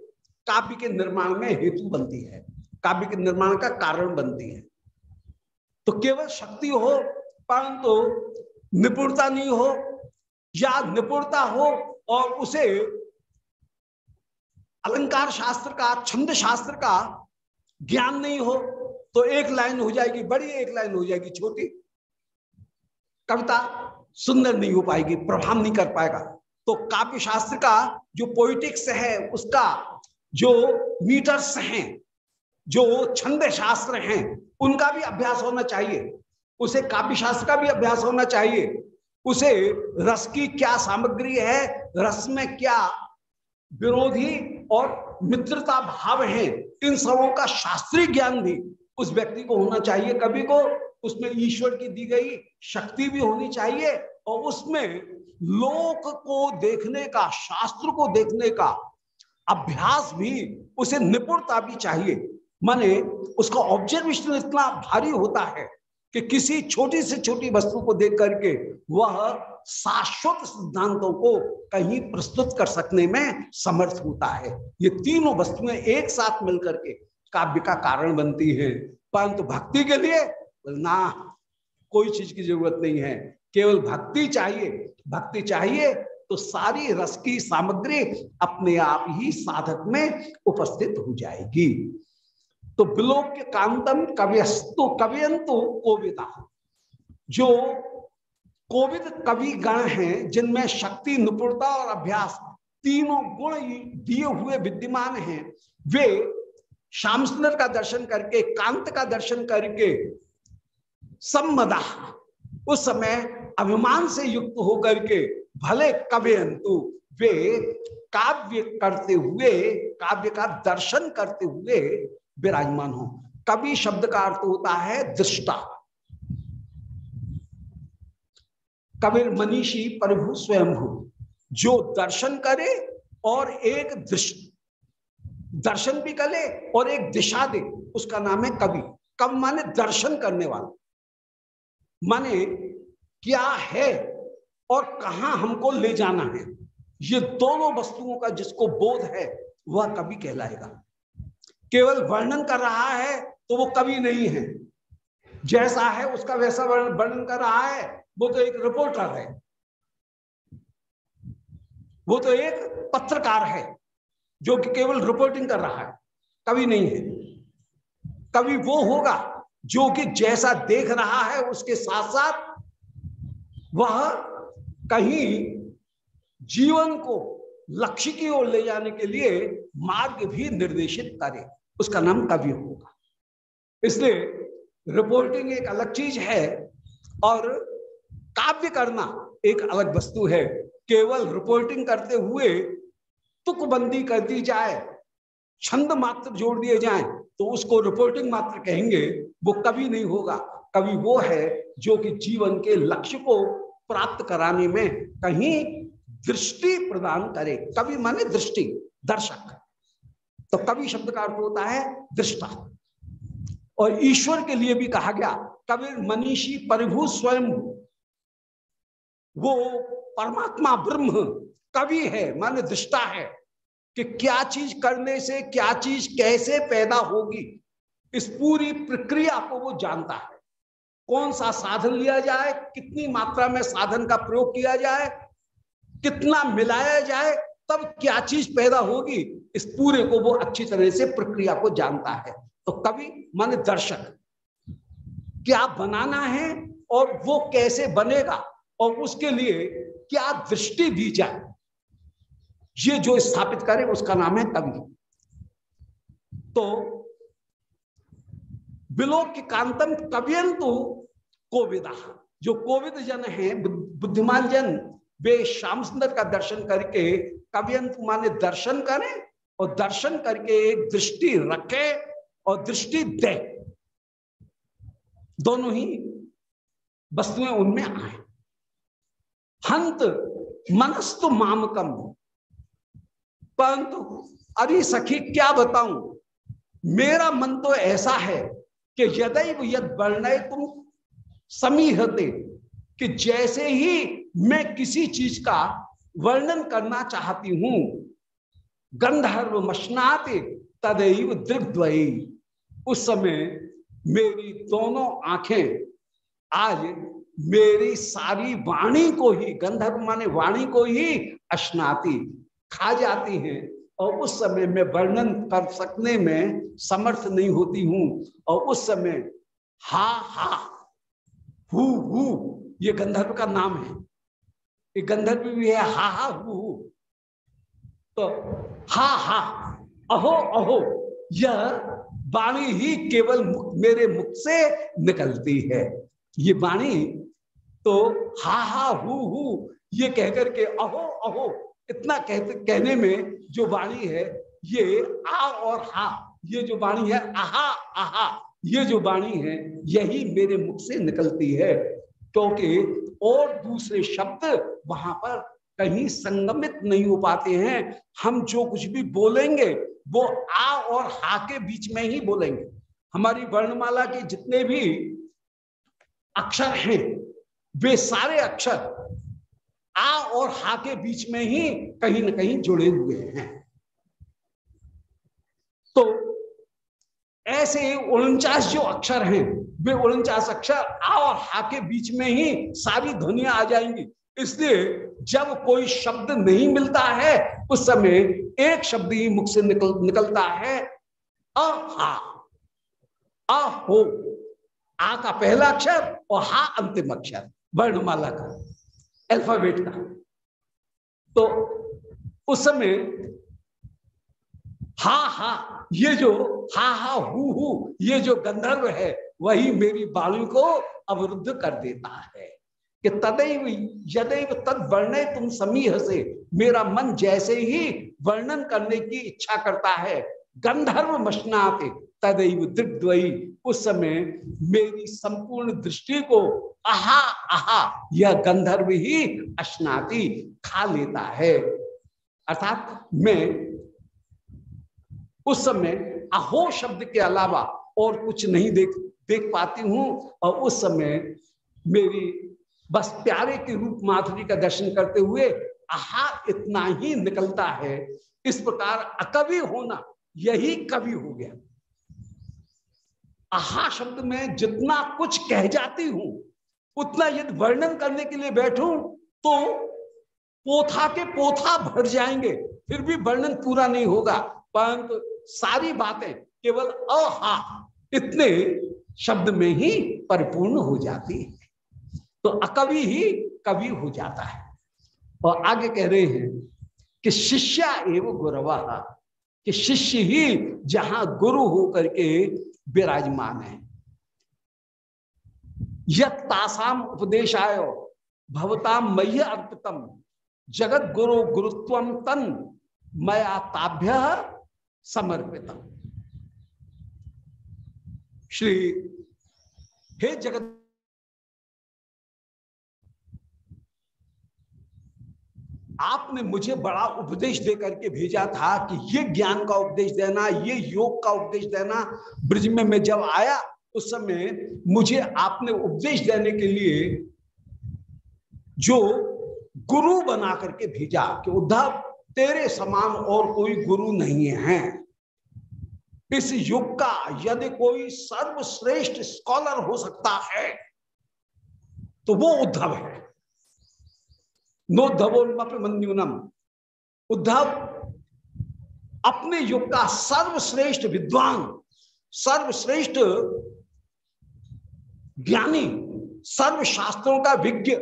काव्य के निर्माण में हेतु बनती है। काव्य के निर्माण का कारण बनती है। तो केवल शक्ति हो, परंतु निपुणता नहीं हो, या निपुणता हो और उसे अलंकार शास्त्र का, छंद शास्त्र का ज्ञान नहीं हो तो एक लाइन हो जाएगी बड़ी, एक लाइन हो जाएगी छोटी। कविता सुंदर नहीं हो पाएगी, प्रभाव नहीं कर पाएगा। तो काव्य शास्त्र का जो पोइटिक्स है, उसका जो मीटर्स हैं, जो छंद शास्त्र हैं, उनका भी अभ्यास होना चाहिए। उसे काव्य शास्त्र का भी अभ्यास होना चाहिए। उसे रस की क्या सामग्री है, रस में क्या विरोधी और मित्रता भाव है, इन सबों का शास्त्रीय ज्ञान भी उस व्यक्ति को होना चाहिए। कभी को उसमें ईश्वर की दी गई शक्ति भी होनी चाहिए और उसमें लोक को देखने का, शास्त्र को देखने का अभ्यास भी, उसे निपुणता भी चाहिए। माने उसका ऑब्जर्वेशन इतना भारी होता है कि किसी छोटी से छोटी वस्तु को देख करके वह शाश्वत सिद्धांतों को कहीं प्रस्तुत कर सकने में समर्थ होता है। ये तीनों वस्तुएँ एक साथ मिलकर के काव्य का कारण बनती है। परंतु भक्ति के लिए ना, कोई चीज़ की ज़रूरत नहीं है। केवल भक्ति चाहिए। भक्ति चाहिए तो सारी रस की सामग्री अपने आप ही साधक में उपस्थित हो जाएगी। तो विलोक के कांतम कवियस्तु कवियंतु कोविदा। जो कोविद कवि गण हैं, जिनमें शक्ति, निपुणता और अभ्यास तीनों गुण दिए हुए विद्यमान हैं, वे श्याम सुंदर का दर्शन करके, कांत का दर्शन करके सम्मदा, उस समय अभिमान से युक्त होकर के भले कवियंतु, वे काव्य करते हुए, काव्य का दर्शन करते हुए विराजमान हो। कवि शब्द का अर्थ होता है दृष्टा। कबीर मनीषी प्रभु स्वयंभू, जो दर्शन करे और एक दृष्ट दर्शन भी करे और एक दिशा दे, उसका नाम है कवि। कब माने दर्शन करने वाला। माने क्या है और कहा हमको ले जाना है। ये दोनों वस्तुओं का जिसको बोध है, वह कवि कहलाएगा। केवल वर्णन कर रहा है तो वो कवि नहीं है। जैसा है उसका वैसा वर्णन कर रहा है, वो तो एक रिपोर्टर है। वो तो एक पत्रकार है जो कि केवल रिपोर्टिंग कर रहा है, कवि नहीं है। कवि वो होगा जो कि जैसा देख रहा है उसके साथ साथ वह कहीं जीवन को, लक्ष्य की ओर ले जाने के लिए मार्ग भी निर्देशित करे। उसका नाम कवि होगा। इसलिए रिपोर्टिंग एक अलग चीज़ है और काव्य करना एक अलग वस्तु है। केवल रिपोर्टिंग करते हुए तुकबंदी कर दी जाए, छंद मात्र जोड़ दिए जाए तो उसको रिपोर्टिंग मात्र कहेंगे, वो कभी नहीं होगा। कवि वो है जो कि जीवन के लक्ष्य को प्राप्त कराने में कहीं दृष्टि प्रदान करे। कवि माने दृष्टि, दर्शक। तो कवि शब्द का अर्थ होता है दृष्टा। और ईश्वर के लिए भी कहा गया कवि मनीषी परिभू स्वयं। वो परमात्मा ब्रह्म, कवि है, माने दृष्टा है, कि क्या चीज़ करने से, क्या चीज़ कैसे पैदा होगी, इस पूरी प्रक्रिया को वो जानता है। कौन सा साधन लिया जाए, कितनी मात्रा में साधन का प्रयोग किया जाए, कितना मिलाया जाए तब क्या चीज़ पैदा होगी? इस पूरे को वो अच्छी तरह से प्रक्रिया को जानता है। तो कवि मान दर्शक, क्या बनाना है और वो कैसे बनेगा? और उसके लिए क्या दृष्टि दी जाए? ये जो स्थापित करे, उसका नाम है कवि। तो बिलोक कांतम कवियंतु कोविदा, जो कोविद जन है बुद्धिमान जन वे श्याम सुंदर का दर्शन करके कवियंत माने दर्शन करें और दर्शन करके एक दृष्टि रखे और दृष्टि दे। दोनों ही वस्तुएँ उनमें आए। हंत मनस्तु मामकम। परंतु, अरे सखी, क्या बताऊँ? मेरा मन तो ऐसा है कि यदैव यद वर्णय तुम समीहते, कि जैसे ही मैं किसी चीज़ का वर्णन करना चाहती हूँ। गंधर्व मशनाते तदैव दृग्द्वयी उस समय मेरी दोनों आँखें, आज मेरी सारी वाणी को ही, गंधर्व माने वाणी को ही अश्नाती, खा जाती हैं और उस समय मैं वर्णन कर सकने में समर्थ नहीं होती हूँ। और उस समय हा हा, हु हु, ये गंधर्व का नाम है। ये गंधर्व भी है हा हा हु हु। तो हा हा अहो अहो यह वाणी ही केवल मुख, मेरे मुख से निकलती है। ये वाणी तो हा हा हु हु ये कहकर के अहो अहो इतना कहते कहने में जो वाणी है ये आ और हा ये जो वाणी है आहा आहा ये जो वाणी है यही मेरे मुख से निकलती है। क्योंकि और दूसरे शब्द वहाँ पर कहीं संगमित नहीं हो पाते हैं। हम जो कुछ भी बोलेंगे, वो आ और हा के बीच में ही बोलेंगे। हमारी वर्णमाला के जितने भी अक्षर हैं, वे सारे अक्षर आ और हा के बीच में ही कहीं ना कहीं जुड़े हुए हैं। तो ऐसे उनचास जो अक्षर हैं वे उनचास अक्षर आ और हा के बीच में ही सारी ध्वनिया आ जाएँगी। इसलिए जब कोई शब्द नहीं मिलता है, उस समय एक शब्द ही मुख से निकल, निकलता है अहा आ हो। आ का पहला अक्षर और हा अंतिम अक्षर, वर्णमाला का अल्फ़ाबेट का। तो उस समय हा हा, ये जो हा हा, हु हु, ये जो गंधर्व है वही मेरी बाणी को अवरुद्ध कर देता है कि तदैव, यदैव तद वर्णय तुम समीह से। मेरा मन जैसे ही वर्णन करने की इच्छा करता है, गंधर्व मशनाते, तदैव दृग्द्वयी। उस समय मेरी संपूर्ण दृष्टि को आहा आहा, यह गंधर्व ही अश्नाती खा लेता है। अर्थात मैं उस समय अहो शब्द के अलावा और कुछ नहीं देख देख पाती हूँ और उस समय मेरी बस प्यारे के रूप माधुरी का दर्शन करते हुए, आहा, इतना ही निकलता है। इस प्रकार अकवि होना, यही कवि हो गया। आहा शब्द में जितना कुछ कह जाती हूँ, उतना यदि वर्णन करने के लिए बैठूं तो पोथा के पोथा भर जाएँगे, फिर भी वर्णन पूरा नहीं होगा। परंतु सारी बातें केवल अहा इतने शब्द में ही परिपूर्ण हो जाती है। तो अकवि ही कवि हो जाता है। और आगे कह रहे हैं कि शिष्या एवं गुरवा, कि शिष्य ही जहाँ गुरु हो करके विराजमान है। यसाम उपदेश आयो भवताम मह्य अर्पितम जगत गुरु गुरुत्व तन मया ताभ्य समर्पित श्री हे जगत आपने मुझे बड़ा उपदेश दे करके भेजा था कि ये ज्ञान का उपदेश देना, ये योग का उपदेश देना। ब्रिज में मैं जब आया, उस समय मुझे आपने उपदेश देने के लिए जो गुरु बना करके भेजा कि उद्धव, तेरे समान और कोई गुरु नहीं है। इस युग का यदि कोई सर्वश्रेष्ठ स्कॉलर हो सकता है तो वो उद्धव है। नोद्धवोन्मन्यूनम उद्धव अपने युग का सर्वश्रेष्ठ विद्वान, सर्वश्रेष्ठ ज्ञानी, सर्वशास्त्रों का विज्ञ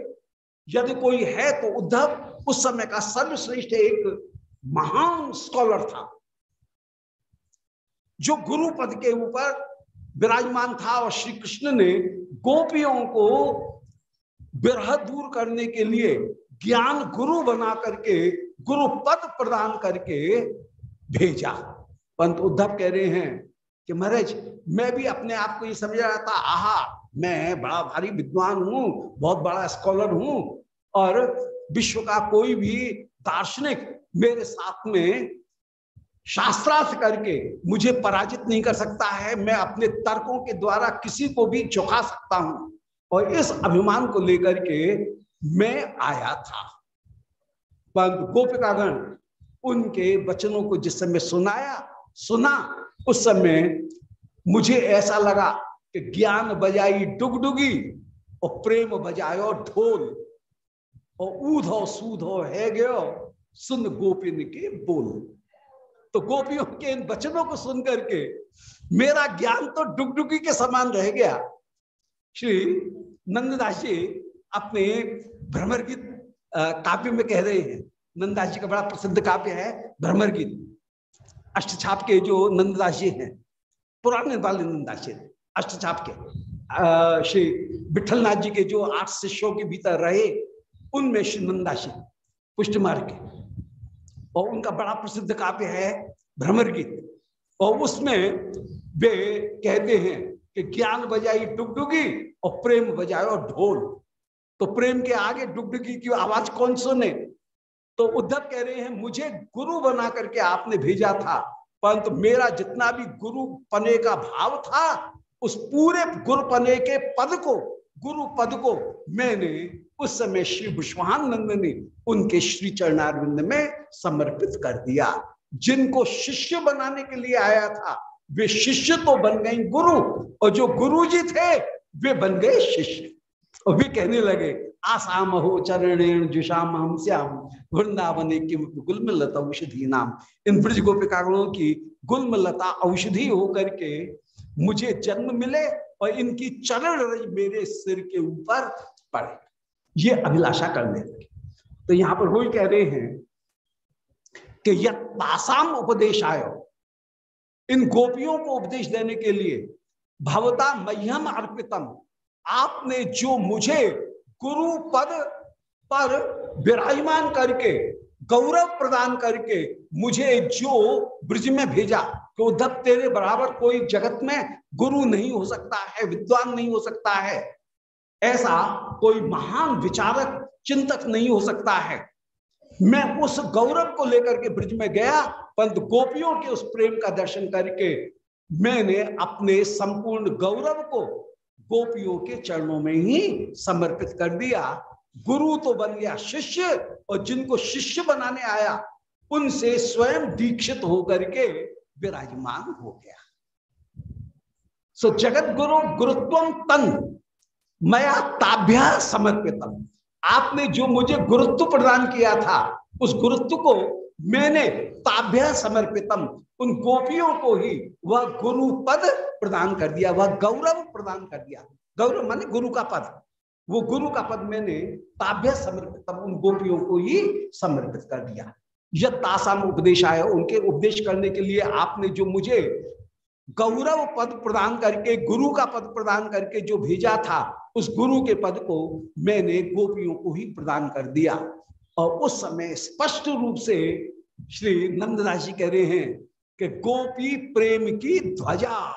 यदि कोई है तो उद्धव उस समय का सर्वश्रेष्ठ एक महान स्कॉलर था। जो गुरु पद के ऊपर विराजमान था और श्री कृष्ण ने गोपियों को विरह दूर करने के लिए ज्ञान गुरु बना करके गुरु पद प्रदान करके भेजा। पंत उद्धव कह रहे हैं कि महाराज, मैं भी अपने आप को ये समझ रहा था, आहा, मैं बड़ा भारी विद्वान हूँ, बहुत बड़ा स्कॉलर हूँ और विश्व का कोई भी दार्शनिक मेरे साथ में शास्त्रार्थ करके मुझे पराजित नहीं कर सकता है, मैं अपने तर्कों के द्वारा किसी को भी चुका सकता हूँ। और इस अभिमान को लेकर के मैं आया था। परंतु गोपिकागण उनके वचनों को जिस समय सुनाया, सुना, उस समय मुझे ऐसा लगा कि ज्ञान बजाई डुगडुगी और प्रेम बजायो ढोल और ऊधो सूधो है गयो, सुन गोपिन के बोल। तो गोपियों के इन वचनों को सुन करके मेरा ज्ञान तो डुगडुगी के समान रह गया। श्री नंददास जी अपने भ्रमर गीत काव्य में कह रहे हैं। नंददास जी का बड़ा प्रसिद्ध काव्य है भ्रमर गीत अष्टछाप के जो नंददास जी हैं, पुराने वाले नंददास जी अष्टछाप के श्री विठलनाथ जी के जो आठ शिष्यों के भीतर रहे, उनमें श्री नंददास जी पुष्ट मार्ग के। और उनका बड़ा प्रसिद्ध काव्य है भ्रमर गीत। और उसमें वे कहते हैं कि ज्ञान बजाई डुगडुगी और प्रेम बजायो ढोल। तो प्रेम के आगे डुगडुगी की आवाज़ कौन सुने? तो उद्धव कह रहे हैं, मुझे गुरु बना करके आपने भेजा था, परंतु मेरा जितना भी गुरु पने का भाव था, उस पूरे गुरु पने के पद को, गुरु पद को मैंने उस समय श्री विश्वानंद ने उनके श्री चरणारविंद में समर्पित कर दिया। जिनको शिष्य बनाने के लिए आया था, वे शिष्य तो बन गए गुरु, और जो गुरु जी थे, वे बन गए शिष्य। और वे कहने लगे आसाम हो चरणेण जुषाम हम श्याम वृंदावन की गुलम लता औषधि नाम इन ब्रज गोपिकागणों की गुलम लता औषधि होकर के मुझे जन्म मिले और इनकी चरण मेरे सिर के ऊपर पड़े। ये अभिलाषा करने लगे तो यहाँ पर वही कह रहे हैं कि यसाम उपदेश आयो इन गोपियों को उपदेश देने के लिए भवता मह्यम अर्पितम। आपने जो मुझे गुरु पद पर विराजमान करके, गौरव प्रदान करके मुझे जो ब्रिज में भेजा कि उद्धव तेरे बराबर कोई जगत में गुरु नहीं हो सकता है, विद्वान नहीं हो सकता है। ऐसा कोई महान विचारक, चिंतक नहीं हो सकता है। मैं उस गौरव को लेकर के ब्रिज में गया परंतु गोपियों के उस प्रेम का दर्शन करके मैंने अपने संपूर्ण गौरव को गोपियों के चरणों में ही समर्पित कर दिया। गुरु तो बन गया शिष्य और जिनको शिष्य बनाने आया, उनसे स्वयं दीक्षित होकर के विराजमान हो गया। सो जगत गुरु गुरुत्व तन मया ताभ्या समर्पितम आपने जो मुझे गुरुत्व प्रदान किया था, उस गुरुत्व को मैंने ताभ्या समर्पितम उन गोपियों को ही वह गुरु पद प्रदान कर दिया, वह गौरव प्रदान कर दिया। गौरव माने गुरु का पद। वो गुरु का पद मैंने ताभ्य समर्पित उन गोपियों को ही समर्पित कर दिया। यह तासाम उपदेश आया। उनके उपदेश करने के लिए आपने जो मुझे गौरव पद प्रदान करके, गुरु का पद प्रदान करके जो भेजा था, उस गुरु के पद को मैंने गोपियों को ही प्रदान कर दिया। और उस समय स्पष्ट रूप से श्री नंददास जी कह रहे हैं कि गोपी प्रेम की ध्वजा।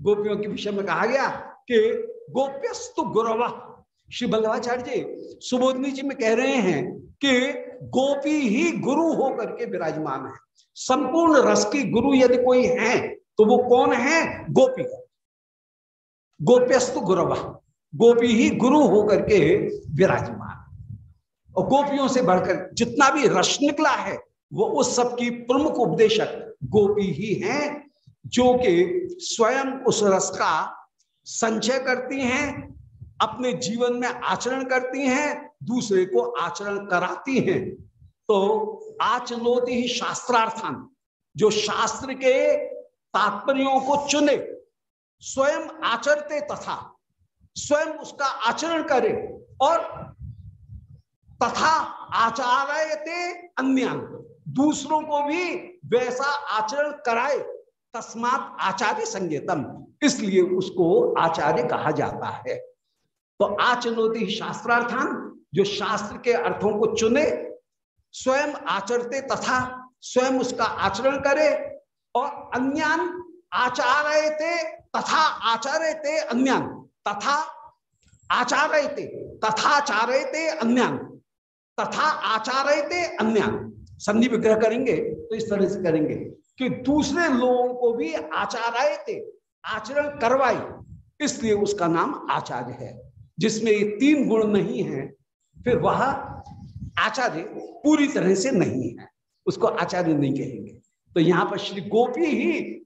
गोपियों के विषय में कहा गया कि गोप्यस्तु गुरवा। श्री बल्लभाचार्य जी सुबोधनी जी में कह रहे हैं कि गोपी ही गुरु होकर के विराजमान है। संपूर्ण रस की गुरु यदि कोई है तो वो कौन है? गोपी। गोप्यस्तु गुरवा। गोपी ही गुरु होकर के विराजमान। और गोपियों से बढ़कर जितना भी रस निकला है, वो उस सब की प्रमुख उपदेशक गोपी ही हैं, जो कि स्वयं उस रस का संचय करती हैं, अपने जीवन में आचरण करती हैं, दूसरे को आचरण कराती हैं। तो आचनोति ही शास्त्रार्थान, जो शास्त्र के तात्पर्यों को चुने, स्वयं आचरते तथा, स्वयं उसका आचरण करे और तथा आचार्यते अन्य दूसरों को भी वैसा आचरण कराए, तस्मात आचार्य संगीतम, इसलिए उसको आचार्य कहा जाता है। तो आचनोति शास्त्रार्थान, जो शास्त्र के अर्थों को चुने स्वयं आचरते तथा स्वयं उसका आचरण करे और अन्यान आचार्यते तथा आचार्यते अन्यान, तथा आचार्यते तथाचार्यते अन्यान, तथा आचार्यते अन्यान। संधि विग्रह करेंगे तो इस तरह से करेंगे कि दूसरे लोगों को भी आचार्यते, आचरण करवाई। इसलिए उसका नाम आचार्य है। जिसमें ये तीन गुण नहीं है, फिर वह आचार्य पूरी तरह से नहीं है। उसको आचार्य नहीं कहेंगे। तो यहाँ पर श्री गोपी ही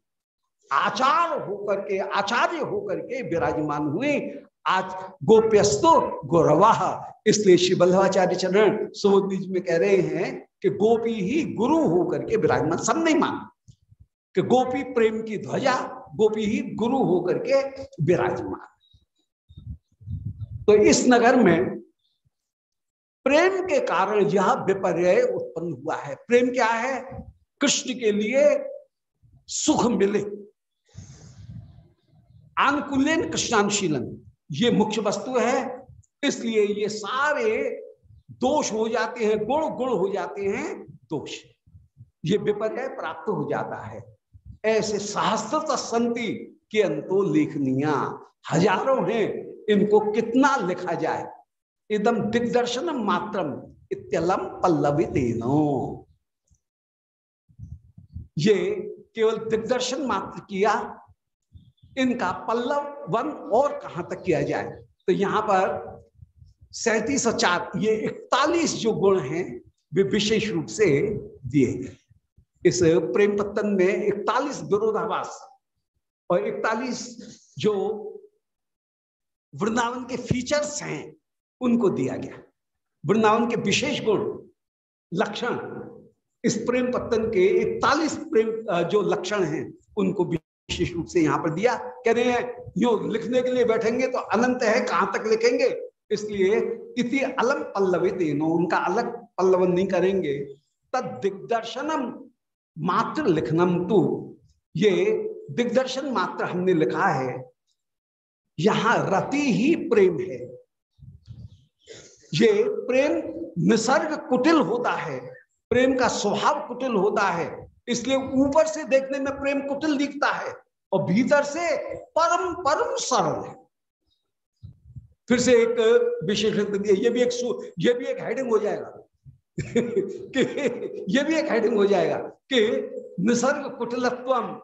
आचार होकर के, आचार्य होकर के विराजमान हुए। आज गोप्यस्तो गौरवाह इसलिए श्री बल्लभाचार्य चरण सुबोधनी में कह रहे हैं कि गोपी ही गुरु होकर के विराजमान, सब नहीं मान। कि गोपी प्रेम की ध्वजा, गोपी ही गुरु होकर के विराजमान। तो इस नगर में प्रेम के कारण यह विपर्य उत्पन्न हुआ है। प्रेम क्या है? कृष्ण के लिए सुख मिले। आनुकूल्यन कृष्णानुशीलन, ये मुख्य वस्तु है। इसलिए ये सारे दोष हो जाते हैं, गुण गुण हो जाते हैं, दोष। ये विपर्य प्राप्त हो जाता है। ऐसे सहस्त्र संति के अंतो लेखनिया हज़ारों हैं। इनको कितना लिखा जाए? एकदम दिग्दर्शन मात्रम इत्यलम पल्लवित ये केवल दिग्दर्शन मात्र किया, इनका पल्लव वन और कहाँ तक किया जाए? तो यहाँ पर सैतीस और चार, ये इकतालीस जो गुण हैं, वे विशेष रूप से दिए गए। इस प्रेम पत्तन में इकतालीस विरोधाभास और इकतालीस जो वृंदावन के फीचर्स हैं उनको दिया गया। वृंदावन के विशेष गुण, लक्षण, इस प्रेम पत्तन के इकतालीस प्रेम जो लक्षण हैं, उनको विशेष रूप से यहाँ पर दिया। कह रहे हैं, यो लिखने के लिए बैठेंगे तो अनंत है, कहाँ तक लिखेंगे? इसलिए, इति अलम पल्लवित उनका अलग पल्लवन नहीं करेंगे। तद दिग्दर्शनम मात्र लिखनम तू। ये दिग्दर्शन मात्र हमने लिखा है। यहाँ रति ही प्रेम है। ये प्रेम निसर्ग कुटिल होता है, प्रेम का स्वभाव कुटिल होता है, इसलिए ऊपर से देखने में प्रेम कुटिल दिखता है और भीतर से परम परम सरल है। फिर से एक विशेष दिया, ये भी एक ये भी एक हेडिंग हो जाएगा कि, ये भी एक हेडिंग हो जाएगा कि निसर्ग कुटिलत्वम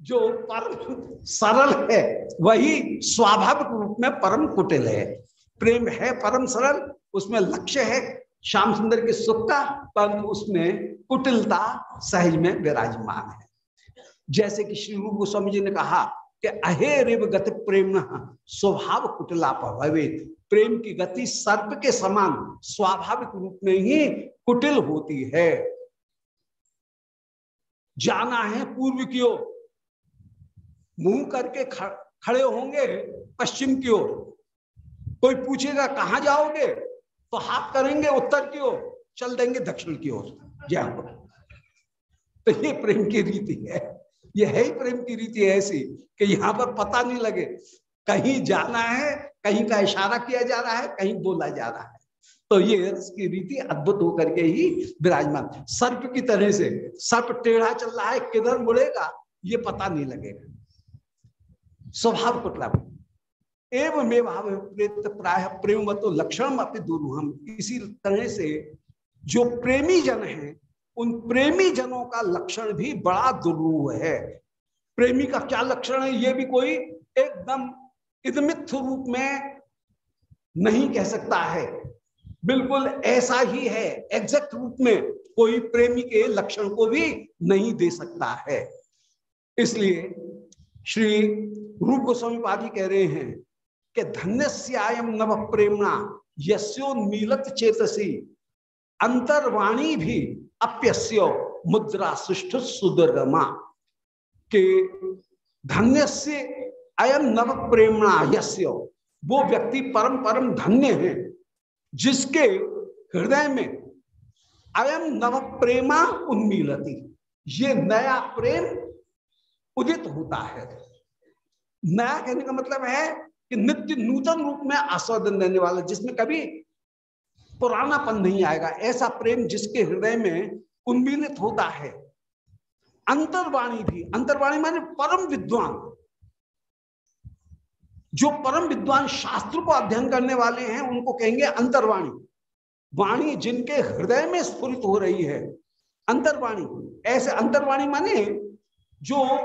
जो परम सरल है, वही स्वाभाविक रूप में परम कुटिल है। प्रेम है परम सरल, उसमें लक्ष्य है, श्याम सुंदर के सुख का परंतु उसमें कुटिलता, सहज में विराजमान है। जैसे कि श्री रूप गोस्वामी जी ने कहा कि अहे रिव गति प्रेम स्वभाव कुटिला प्रभावित प्रेम की गति सर्प के समान स्वाभाविक रूप में ही कुटिल होती है। जाना है पूर्व की ओर। मुँह करके खड़े होंगे पश्चिम की ओर। कोई पूछेगा, कहा जाओगे? तो हाथ करेंगे उत्तर की ओर, चल देंगे दक्षिण की ओर जय तो ये प्रेम की रीति है। ये है ही प्रेम की रीति ऐसी कि यहाँ पर पता नहीं लगे, कहीं जाना है, कहीं का इशारा किया जा रहा है, कहीं बोला जा रहा है। तो ये इसकी रीति अद्भुत होकर के ही विराजमान। सर्प की तरह से, सर्प टेढ़ा चल रहा है, किधर मुड़ेगा, ये पता नहीं लगेगा। स्वभाव कुटला। एवं भाव प्राय प्रेम तो लक्षण अपनी दूर हम। इसी तरह से जो प्रेमी जन है, उन प्रेमी जनों का लक्षण भी बड़ा दुर्रूह है। प्रेमी का क्या लक्षण है, ये भी कोई एकदम इदमित रूप में नहीं कह सकता है। बिल्कुल ऐसा ही है एग्जैक्ट रूप में कोई प्रेमी के लक्षण को भी नहीं दे सकता है। इसलिए श्री रूप गोस्वामी पादी कह रहे हैं कि धन्य श्याम नव प्रेमणा यस्योन्मीलत चेतसी। अंतर्वाणी भी अप्यस्यो मुद्रा सुष्ठ सुदर्गमा के धन्य से अयम नव प्रेमणा, यस्य, वो व्यक्ति परम परम धन्य है, जिसके हृदय में अयम नव प्रेमा उन्मीलती। ये नया प्रेम उदित होता है। नया कहने का मतलब है कि नित्य नूतन रूप में आस्वादन देने वाला, जिसमें कभी पुरानापन नहीं आएगा, ऐसा प्रेम जिसके हृदय में उन्मीलित होता है। अंतर्वाणी भी, अंतर्वाणी माने परम विद्वान। जो परम विद्वान शास्त्र को अध्ययन करने वाले हैं, उनको कहेंगे अंतर्वाणी। वाणी जिनके हृदय में स्फुरित हो रही है, अंतर्वाणी। ऐसे अंतर्वाणी माने जो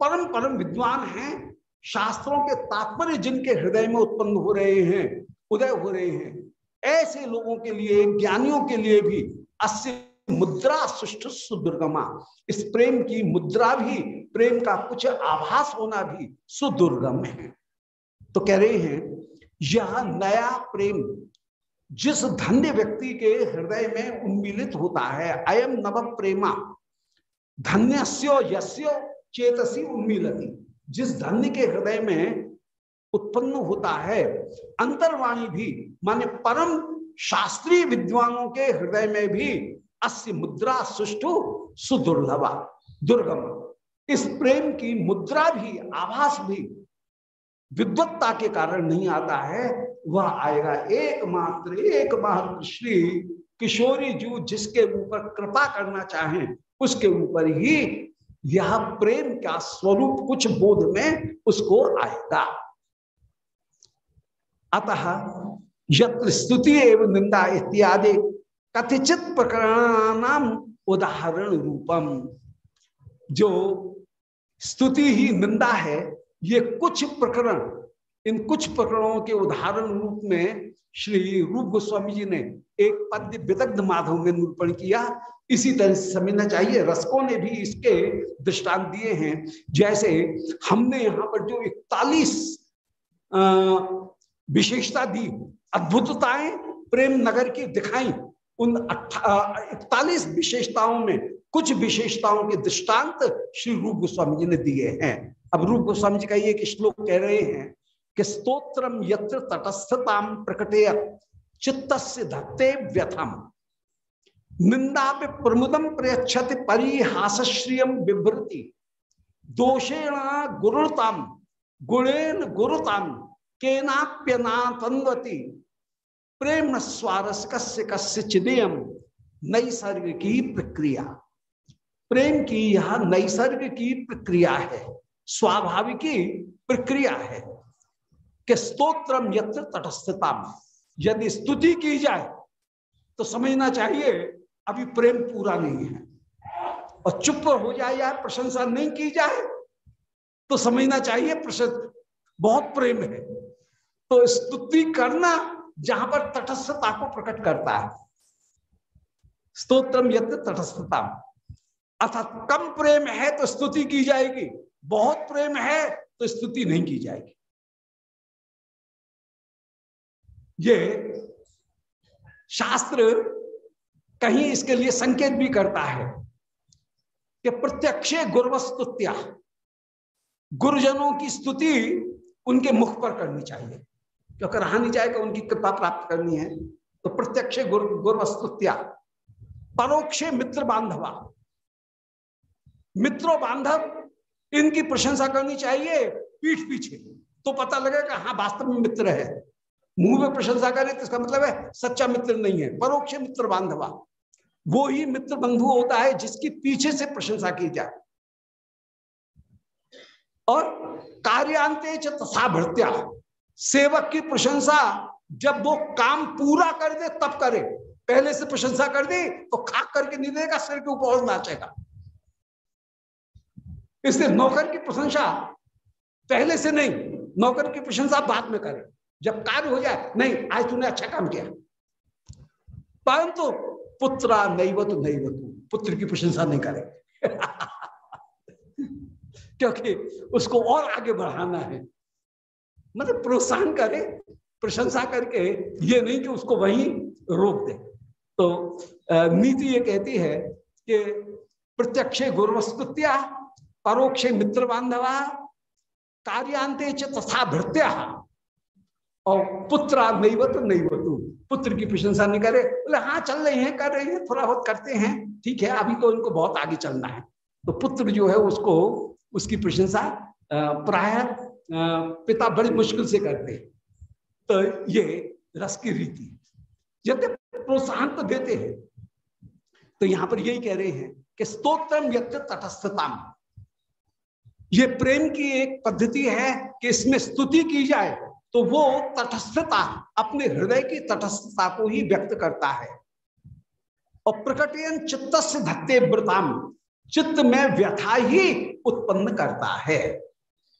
परम परम विद्वान हैं शास्त्रों के तात्पर्य जिनके हृदय में उत्पन्न हो रहे हैं, उदय हो रहे हैं, ऐसे लोगों के लिए, ज्ञानियों के लिए भी अस्य मुद्रा सुष्ठ सुदुर्गमा। इस प्रेम की मुद्रा भी, प्रेम का कुछ आभास होना भी सुदुर्गम है। तो कह रहे हैं, यह नया प्रेम जिस धन्य व्यक्ति के हृदय में उन्मिलित होता है अयम नव प्रेमा धन्यस्यो यस्यो चेतसी उन्मीलती। जिस धन्य के हृदय में उत्पन्न होता है, अंतर्वाणी भी, माने परम शास्त्रीय विद्वानों के हृदय में भी अस्य मुद्रा सुष्टु सुदुर्लभा, दुर्गम। इस प्रेम की मुद्रा भी, आभास भी विद्वत्ता के कारण नहीं आता है, वह आएगा एकमात्र एकमात्र श्री किशोरी जू जिसके ऊपर कृपा करना चाहें, उसके ऊपर ही यह प्रेम का स्वरूप कुछ बोध में उसको आएगा। अतः यत्र स्तुति एवं निंदा इत्यादि कथिचित प्रकरणानाम उदाहरण रूपम। जो स्तुति ही निंदा है, ये कुछ प्रकरण, इन कुछ प्रकरणों के उदाहरण रूप में श्री रूप गोस्वामी जी ने एक पद्य विदग्ध माधव में निरूपण किया। इसी तरह से समझना चाहिए, रसकों ने भी इसके दृष्टांत दिए हैं। जैसे हमने यहाँ पर जो इकतालीस विशेषता दी, अद्भुतताएँ प्रेम नगर की दिखाई, उन इकतालीस विशेषताओं में कुछ विशेषताओं के दृष्टांत श्री रूप गोस्वामी जी ने दिए हैं। अब रूप गोस्वामी जी का ये श्लोक कह रहे हैं कि स्तोत्रम यत्र तटस्थताम प्रकटे चित्त धत्ते व्यथम। निंदा प्रमुदम प्रयच्छति परिहासश्रियम विभ्रति दोषेण गुरुताम, गुणेन गुरुताम, केनाप्यनातन्वती। प्रेम स्वारस कस्य कस्य चिदेयम नैसर्ग की प्रक्रिया। प्रेम की यह नैसर्ग की प्रक्रिया है, स्वाभाविकी प्रक्रिया है। कि स्तोत्रम यत्र तटस्थता यदि स्तुति की जाए तो समझना चाहिए, अभी प्रेम पूरा नहीं है। और चुप हो जाए या प्रशंसा नहीं की जाए तो समझना चाहिए, प्रशंसा बहुत प्रेम है। तो स्तुति करना जहाँ पर तटस्थता को प्रकट करता है। स्तोत्रम यत्र तटस्थता अर्थात कम प्रेम है तो स्तुति की जाएगी। बहुत प्रेम है तो स्तुति नहीं की जाएगी। ये शास्त्र कहीं इसके लिए संकेत भी करता है कि प्रत्यक्षे गुरुवस्तुत्या। गुरुजनों की स्तुति उनके मुख पर करनी चाहिए। क्योंकि रहा नहीं जाएगा उनकी कृपा प्राप्त करनी है तो प्रत्यक्ष गुरुवस्तुत्या। परोक्ष मित्र बांधवा। मित्रों बांधव, इनकी प्रशंसा करनी चाहिए, पीठ पीछे। तो पता लगेगा हाँ वास्तव में मित्र है। मुँह में प्रशंसा करे तो इसका मतलब है सच्चा मित्र नहीं है, परोक्ष मित्र बांधवा। वो ही मित्र बंधु होता है जिसकी पीछे से प्रशंसा की जाए। और कार्यांते तथा भृत्या सेवक की प्रशंसा जब वो काम पूरा कर दे तब करे। पहले से प्रशंसा कर दे तो खाक करके नहीं देगा, सिर के ऊपर और नाचेगा। इसलिए नौकर की प्रशंसा पहले से नहीं, नौकर की प्रशंसा बाद में करे। जब कार्य हो जाए, नहीं, आज तूने अच्छा काम किया। परंतु पुत्रा नहीं तो नहीं तू पुत्र की प्रशंसा नहीं करे क्योंकि उसको और आगे बढ़ाना है। मतलब प्रोत्साहन करे, प्रशंसा करके, ये नहीं कि उसको वहीं रोक दे। तो नीति ये कहती है कि प्रत्यक्ष गुरुवस्कृत्या परोक्ष मित्र बांधवा कार्यांते तथा भृत्या। और पुत्र नैवत नैवतु पुत्र की प्रशंसा नहीं करे। बोले हाँ चल रहे हैं, कर रहे हैं थोड़ा बहुत करते हैं। ठीक है, अभी तो इनको बहुत आगे चलना है। तो पुत्र जो है उसको, उसकी प्रशंसा प्राय पिता बड़ी मुश्किल से करते तो ये रस की रीति। यदि प्रोत्साहन तो देते हैं। तो यहाँ पर यही कह रहे हैं कि स्तोत्रम तटस्थता ये प्रेम की एक पद्धति है कि इसमें स्तुति की जाए। तो वो तटस्थता अपने हृदय की तटस्थता को ही व्यक्त करता है। और प्रकटयन चित्त से धत्ते व्रताम चित्त में व्यथा ही उत्पन्न करता है।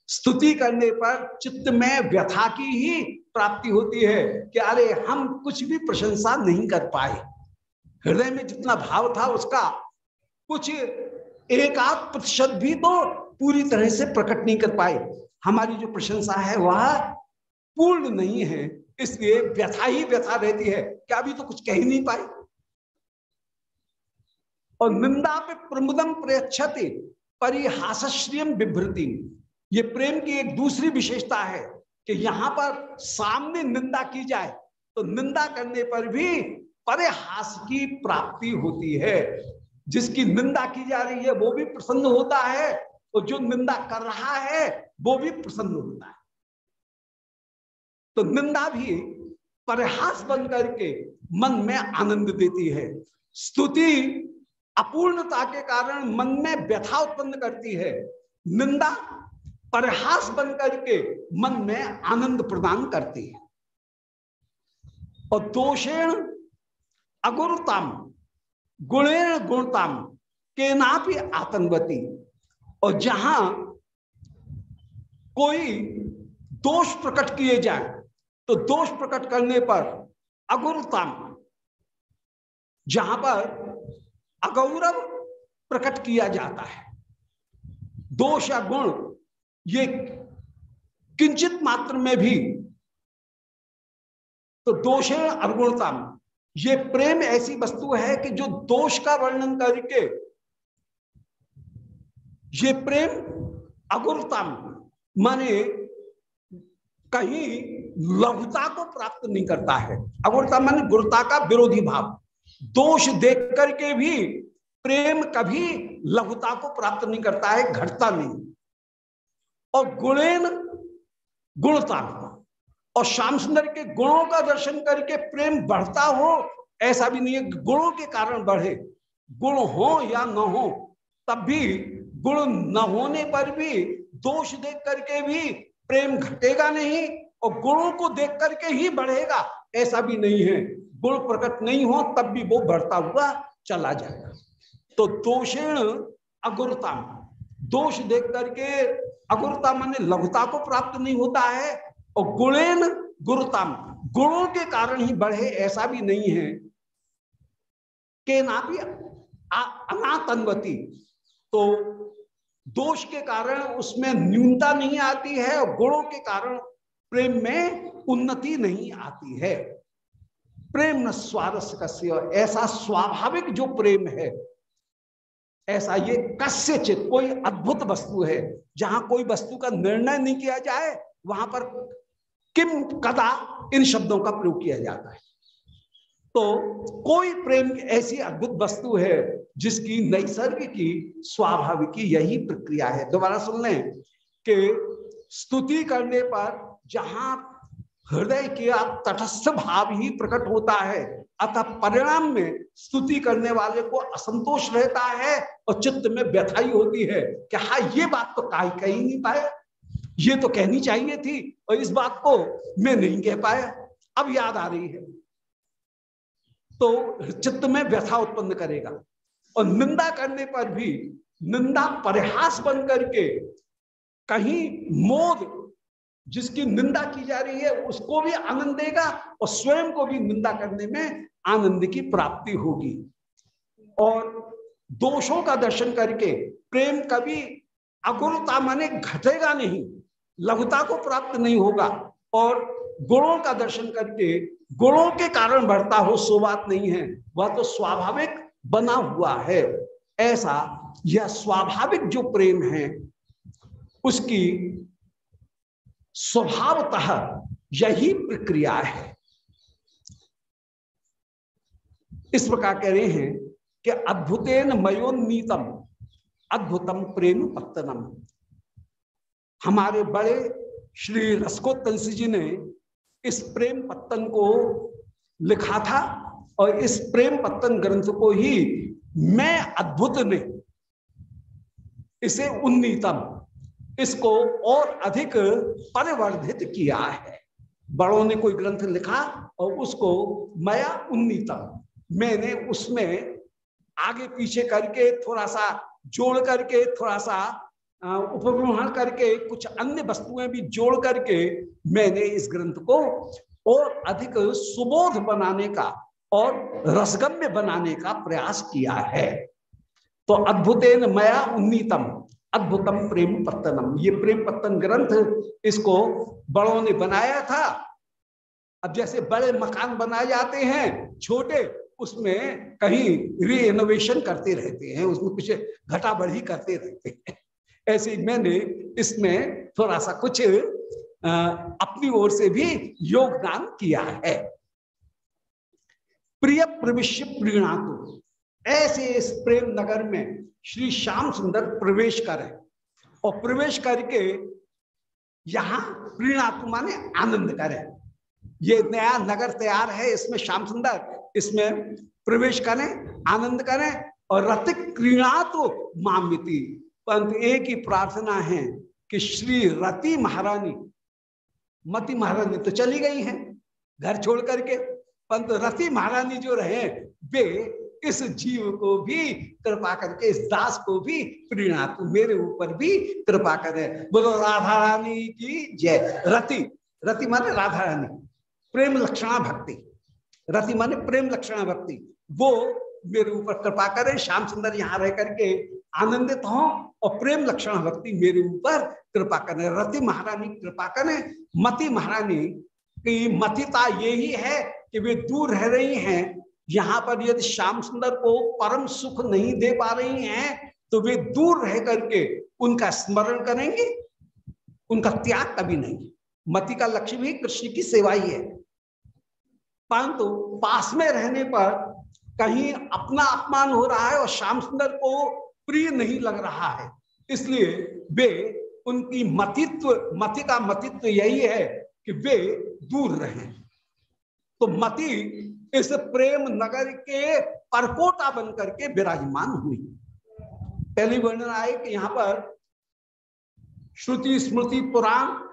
स्तुति करने पर चित्त में व्यथा की ही प्राप्ति होती है कि अरे, हम कुछ भी प्रशंसा नहीं कर पाए। हृदय में जितना भाव था उसका कुछ एक आध प्रतिशत भी तो पूरी तरह से प्रकट नहीं कर पाए। हमारी जो प्रशंसा है वह पूर्ण नहीं है, इसलिए व्यथा ही व्यथा रहती है। क्या अभी तो कुछ कह ही नहीं पाए? और निंदा पे प्रमुदम प्रयक्षति परिहासश्रियम विभ्रति ये प्रेम की एक दूसरी विशेषता है कि यहाँ पर सामने निंदा की जाए तो निंदा करने पर भी परिहास की प्राप्ति होती है। जिसकी निंदा की जा रही है, वो भी प्रसन्न होता है, और जो निंदा कर रहा है, वो भी प्रसन्न होता है। तो निंदा भी परिहास बन करके मन में आनंद देती है। स्तुति अपूर्णता के कारण मन में व्यथा उत्पन्न करती है। निंदा परहास बन करके मन में आनंद प्रदान करती है। और दोषेण अगुणताम, गुणेण गुणताम के नापी आतंकवती। और जहाँ कोई दोष प्रकट किए जाए तो दोष प्रकट करने पर अगुरताम जहाँ पर अगौरव प्रकट किया जाता है। दोष या गुण, ये किंचित मात्र में भी तो दोष अवगुणता ये प्रेम ऐसी वस्तु है कि जो दोष का वर्णन करके, ये प्रेम अगुरता माने कहीं लघुता को प्राप्त नहीं करता है। अगुरता माने गुरुता का विरोधी भाव। दोष देख करके भी प्रेम कभी लघुता को प्राप्त नहीं करता है, घटता नहीं। और गुणेन गुणता और श्याम सुंदर के गुणों का दर्शन करके प्रेम बढ़ता हो, ऐसा भी नहीं है, गुणों के कारण बढ़े। गुण हो या न हो, तब भी गुण न होने पर भी दोष देख करके भी प्रेम घटेगा नहीं और गुणों को देख करके ही बढ़ेगा, ऐसा भी नहीं है। गुण प्रकट नहीं हो, तब भी वो बढ़ता हुआ चला जाएगा। तो दोषेण अगुरता, दोष देख करके अगुरता माने लघुता को प्राप्त नहीं होता है और गुणेन गुरुताम गुणों के कारण ही बढ़े, ऐसा भी नहीं है। के ना भी अनातनवती तो दोष के कारण उसमें न्यूनता नहीं आती है और गुणों के कारण प्रेम में उन्नति नहीं आती है। प्रेम न स्वारस्य कस्य, ऐसा स्वाभाविक जो प्रेम है, ऐसा ये कस्य चित कोई अद्भुत वस्तु है, जहाँ कोई वस्तु का निर्णय नहीं किया जाए, वहाँ पर किम कदा इन शब्दों का प्रयोग किया जाता है। तो कोई प्रेम ऐसी अद्भुत वस्तु है जिसकी नैसर्ग की, स्वाभाविक यही प्रक्रिया है। दोबारा सुन लें कि स्तुति करने पर जहाँ हृदय किया तटस्थ भाव ही प्रकट होता है, अतः परिणाम में स्तुति करने वाले को असंतोष रहता है और चित्त में व्यथाई होती है कि हाँ ये बात तो कहीं कही नहीं पाया ये तो कहनी चाहिए थी और इस बात को मैं नहीं कह पाया। अब याद आ रही है। तो चित्त में व्यथा उत्पन्न करेगा। और निंदा करने पर भी, निंदा परिहास बन करके कहीं मोद जिसकी निंदा की जा रही है, उसको भी आनंद देगा और स्वयं को भी निंदा करने में आनंद की प्राप्ति होगी। और दोषों का दर्शन करके प्रेम कभी अगुरता माने घटेगा नहीं, लघुता को प्राप्त नहीं होगा। और गुणों का दर्शन करके गुणों के कारण बढ़ता हो, सो बात नहीं है। वह तो स्वाभाविक बना हुआ है। ऐसा यह स्वाभाविक जो प्रेम है, उसकी स्वभावतः यही प्रक्रिया है। इस प्रकार कह रहे हैं कि अद्भुतेन मयोन्नीतम, अद्भुतम प्रेम पत्तनम। हमारे बड़े श्री रसकोत्तंसी जी ने इस प्रेम पत्तन को लिखा था और इस प्रेम पत्तन ग्रंथ को ही मैं अद्भुत ने इसे उन्नीतम, इसको और अधिक परिवर्धित किया है। बड़ों ने कोई ग्रंथ लिखा और उसको मया उन्नीतम। मैंने उसमें आगे पीछे करके थोड़ा सा जोड़ करके थोड़ा सा उपग्रहण करके, कुछ अन्य वस्तुएँ भी जोड़ करके मैंने इस ग्रंथ को और अधिक सुबोध बनाने का और रसगम्य बनाने का प्रयास किया है। तो अद्भुतेन मया उन्नीतम, अद्भुतम प्रेम पत्तनम। ये प्रेम पत्तन ग्रंथ इसको बड़ों ने बनाया था। अब जैसे बड़े मकान बनाए जाते हैं, छोटे, उसमें कहीं री इनोवेशन करते रहते हैं, उसमें कुछ घटा बढ़ी करते रहते हैं। ऐसे मैंने इसमें थोड़ा सा कुछ अपनी ओर से भी योगदान किया है। प्रिय प्रविश्य प्रीणातु ऐसे इस प्रेम नगर में श्री श्याम सुंदर प्रवेश करें और प्रवेश करके यहाँ प्रीणात्मा माने आनंद करें। ये नया नगर तैयार है इसमें श्याम सुंदर, इसमें प्रवेश करें, आनंद करें और रतिक क्रीणातु मामिति परंतु एक ही प्रार्थना है कि श्री रति महारानी, मति महारानी तो चली गई हैं घर छोड़ करके। परंतु रति महारानी जो रहे, वे इस जीव को भी कृपा करके, इस दास को भी, प्रीणा मेरे ऊपर भी कृपा करे। बोलो, राधा रानी की जय। रति रति माने राधा रानी, प्रेम लक्षणा भक्ति। रति माने प्रेम लक्षणा भक्ति। वो मेरे ऊपर कृपा करे, श्याम सुंदर यहाँ रह करके आनंदित हो और प्रेम लक्षण भक्ति मेरे ऊपर कृपा करें। रति महारानी कृपा करें। मति महारानी की मतिता यही है कि वे दूर रह रही हैं। यहाँ पर यदि श्याम सुंदर को परम सुख नहीं दे पा रही हैं तो वे दूर रह करके उनका स्मरण करेंगे। उनका त्याग कभी नहीं। मति का लक्ष्य भी कृष्ण की सेवा ही है। परंतु पास में रहने पर कहीं अपना अपमान हो रहा है और श्याम सुंदर को प्रिय नहीं लग रहा है। इसलिए वे उनकी मतित्व, मति का मतित्व यही है कि वे दूर रहें। तो मति इस प्रेम नगर के परकोटा बन करके विराजमान हुई। पहली वर्णन आए कि यहाँ पर श्रुति, स्मृति, पुराण,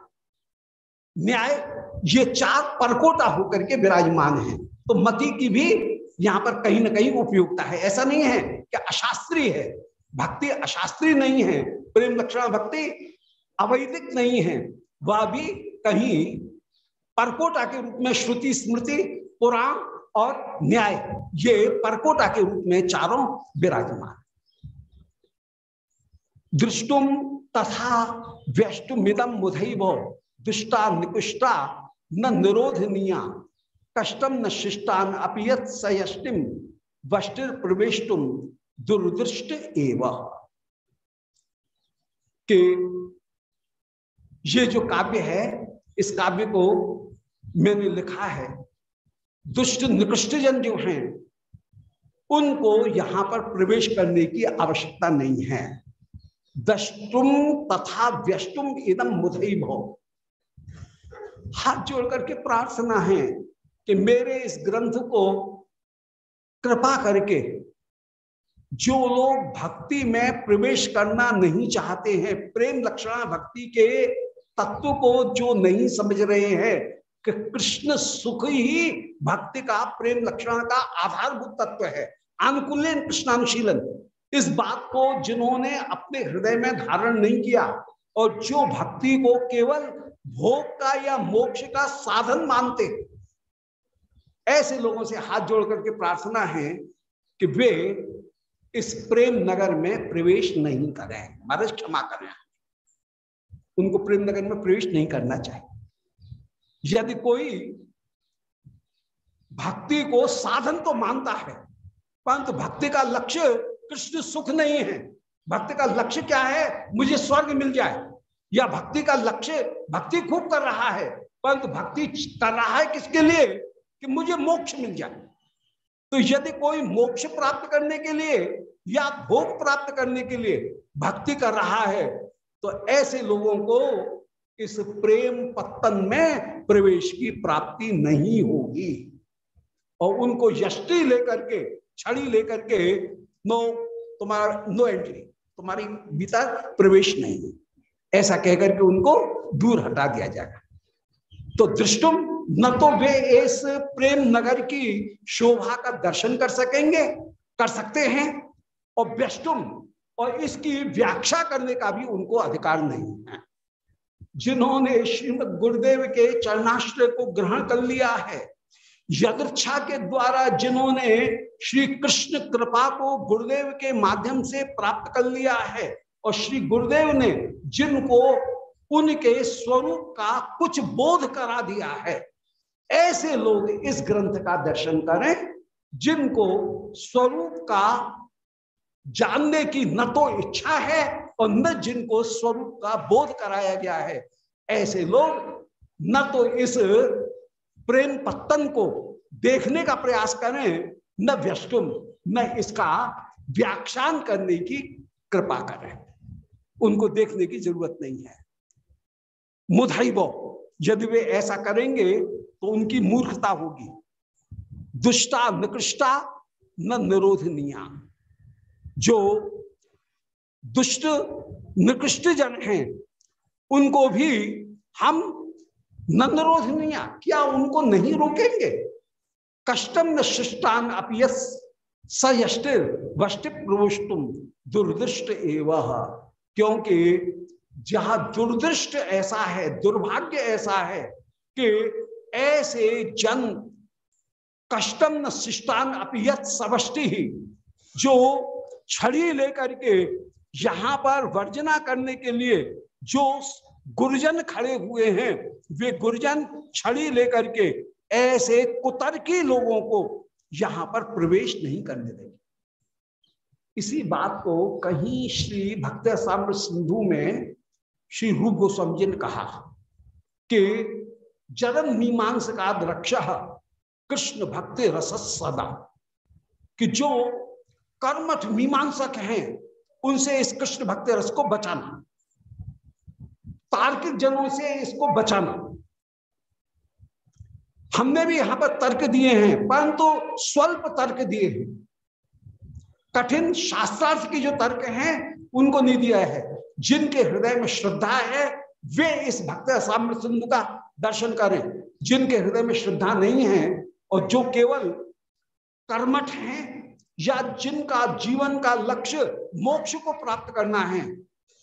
न्याय, ये चार परकोटा होकर के विराजमान है। तो मति की भी यहाँ पर कहीं ना कहीं उपयोगिता है। ऐसा नहीं है कि अशास्त्रीय है। भक्ति अशास्त्रीय नहीं है, प्रेम लक्षण भक्ति अवैदिक नहीं है। वह भी कहीं परकोटा के रूप में श्रुति, स्मृति, पुराण और न्याय, ये परकोटा के रूप में चारों विराजमान दृष्टुम तथा व्यष्टुमिदम मुधैव, दुष्टा निकुष्टा न निरोधनीया कष्टम न शिष्टान अपियत सयष्टिम वष्टिर प्रवेशुम दुर्दृष्ट एवं। के ये जो काव्य है, इस काव्य को मैंने लिखा है, दुष्ट निकृष्ट जन जो हैं, उनको यहाँ पर प्रवेश करने की आवश्यकता नहीं है। दष्टुम तथा व्यष्टुम इदम मुधई भो हाथ जोड़ करके प्रार्थना है कि मेरे इस ग्रंथ को कृपा करके जो लोग भक्ति में प्रवेश करना नहीं चाहते हैं, प्रेम लक्षणा भक्ति के तत्व को जो नहीं समझ रहे हैं, कि कृष्ण सुख ही भक्ति का, प्रेम लक्षण का आधारभूत तत्व है। अनुकूलन कृष्णानुशीलन। इस बात को जिन्होंने अपने हृदय में धारण नहीं किया, और जो भक्ति को केवल भोग का या मोक्ष का साधन मानते ऐसे लोगों से हाथ जोड़ करके प्रार्थना है कि वे इस प्रेम नगर में प्रवेश नहीं करें। महाराज क्षमा करें। उनको प्रेम नगर में प्रवेश नहीं करना चाहिए। यदि कोई भक्ति को साधन तो मानता है, परंतु भक्ति का लक्ष्य कृष्ण सुख नहीं है। भक्ति का लक्ष्य क्या है? मुझे स्वर्ग मिल जाए। या भक्ति का लक्ष्य भक्ति खूब कर रहा है, परंतु भक्ति कर रहा है किसके लिए? कि मुझे मोक्ष मिल जाए। तो यदि कोई मोक्ष प्राप्त करने के लिए या भोग प्राप्त करने के लिए भक्ति कर रहा है तो ऐसे लोगों को इस प्रेम पत्तन में प्रवेश की प्राप्ति नहीं होगी। और उनको यष्टि लेकर के, छड़ी लेकर के, नो, तुम्हारा, नो एंट्री तुम्हारी भीतर प्रवेश नहीं। ऐसा कहकर के उनको दूर हटा दिया जाएगा। तो दृष्टुम न तो वे इस प्रेम नगर की शोभा का दर्शन कर सकेंगे, कर सकते हैं, और व्यष्टुम, और इसकी व्याख्या करने का भी उनको अधिकार नहीं है। जिन्होंने श्रीमद गुरुदेव के चरणाश्रय को ग्रहण कर लिया है यदृच्छा के द्वारा जिन्होंने श्री कृष्ण कृपा को गुरुदेव के माध्यम से प्राप्त कर लिया है, और श्री गुरुदेव ने जिनको उनके स्वरूप का कुछ बोध करा दिया है ऐसे लोग इस ग्रंथ का दर्शन करें, जिनको स्वरूप का जानने की न तो इच्छा है और न जिनको स्वरूप का बोध कराया गया है। ऐसे लोग न तो इस प्रेम पत्तन को देखने का प्रयास करें, न व्यस्तुम, न इसका व्याख्यान करने की कृपा करें। उनको देखने की ज़रूरत नहीं है। मुधाई बो यदि वे ऐसा करेंगे तो उनकी मूर्खता होगी। दुष्टा, निकृष्टा, न निरोधनिया। जो दुष्ट, निकृष्ट जन हैं, उनको भी हम नंदरोधनिया क्या उनको नहीं रोकेंगे? कष्टम न शिष्टान अपयस सयष्टिर वष्टिप प्रवुष्टुम दुर्दृष्ट एवं। क्योंकि जहाँ दुर्दृष्ट ऐसा है, दुर्भाग्य ऐसा है कि ऐसे जन कष्टम न शिष्टान अपयत सवष्टि ही जो छड़ी लेकर के यहाँ पर वर्जना करने के लिए जो गुरुजन खड़े हुए हैं, वे गुरुजन छड़ी लेकर के ऐसे कुतर्की लोगों को यहाँ पर प्रवेश नहीं करने देंगे। इसी बात को कहीं श्री भक्त साम्र सिंधु में श्री रूप गोस्वामी जी ने कहा कि जन्म मीमांसका रक्ष। कृष्ण भक्ति रस सदा। कि जो कर्मठ मीमांसक हैं, उनसे इस कृष्ण भक्ति रस को बचाना। तार्किक जनों से इसको बचाना। हमने भी यहाँ पर तर्क दिए हैं, परंतु तो स्वल्प तर्क दिए हैं। कठिन शास्त्रार्थ के जो तर्क हैं, उनको नहीं दिया है। जिनके हृदय में श्रद्धा है, वे इस भक्त साम्र सिंधु का दर्शन करें जिनके हृदय में श्रद्धा नहीं है और जो केवल कर्मठ हैं या जिनका जीवन का लक्ष्य मोक्ष को प्राप्त करना है,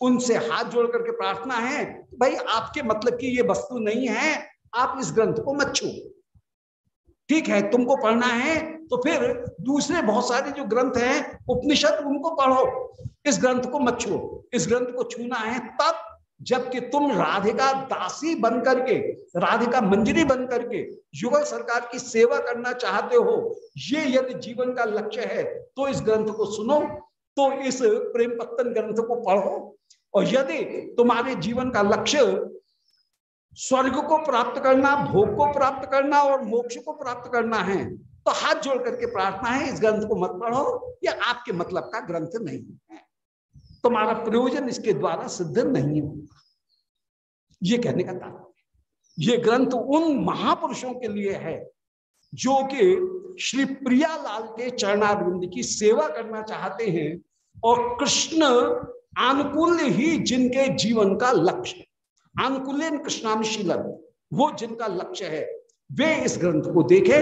उनसे हाथ जोड़ करके प्रार्थना है, भाई, आपके मतलब की ये वस्तु नहीं है, आप इस ग्रंथ को मत छू। ठीक है, तुमको पढ़ना है तो फिर दूसरे बहुत सारे जो ग्रंथ हैं, उपनिषद उनको पढ़ो। इस ग्रंथ को मत छुओ इस ग्रंथ को छूना है, तब जबकि तुम राधिका दासी बन करके राधिका मंजरी बन करके युगल सरकार की सेवा करना चाहते हो, ये यदि जीवन का लक्ष्य है तो इस ग्रंथ को सुनो तो इस प्रेम पत्तन ग्रंथ को पढ़ो, और यदि तुम्हारे जीवन का लक्ष्य स्वर्ग को प्राप्त करना, भोग को प्राप्त करना और मोक्ष को प्राप्त करना है तो हाथ जोड़ करके प्रार्थना है, इस ग्रंथ को मत पढ़ो, या आपके मतलब का ग्रंथ नहीं है। तुम्हारा प्रयोजन इसके द्वारा सिद्ध नहीं होगा। ये कहने का तात्पर्य। ये ग्रंथ उन महापुरुषों के लिए है, जो कि श्री प्रियालाल के चरणारविंद की सेवा करना चाहते हैं और कृष्ण आनुकूल्य ही जिनके जीवन का लक्ष्य आनुकूल्यन कृष्णानुशीलन वो जिनका लक्ष्य है, वे इस ग्रंथ को देखे।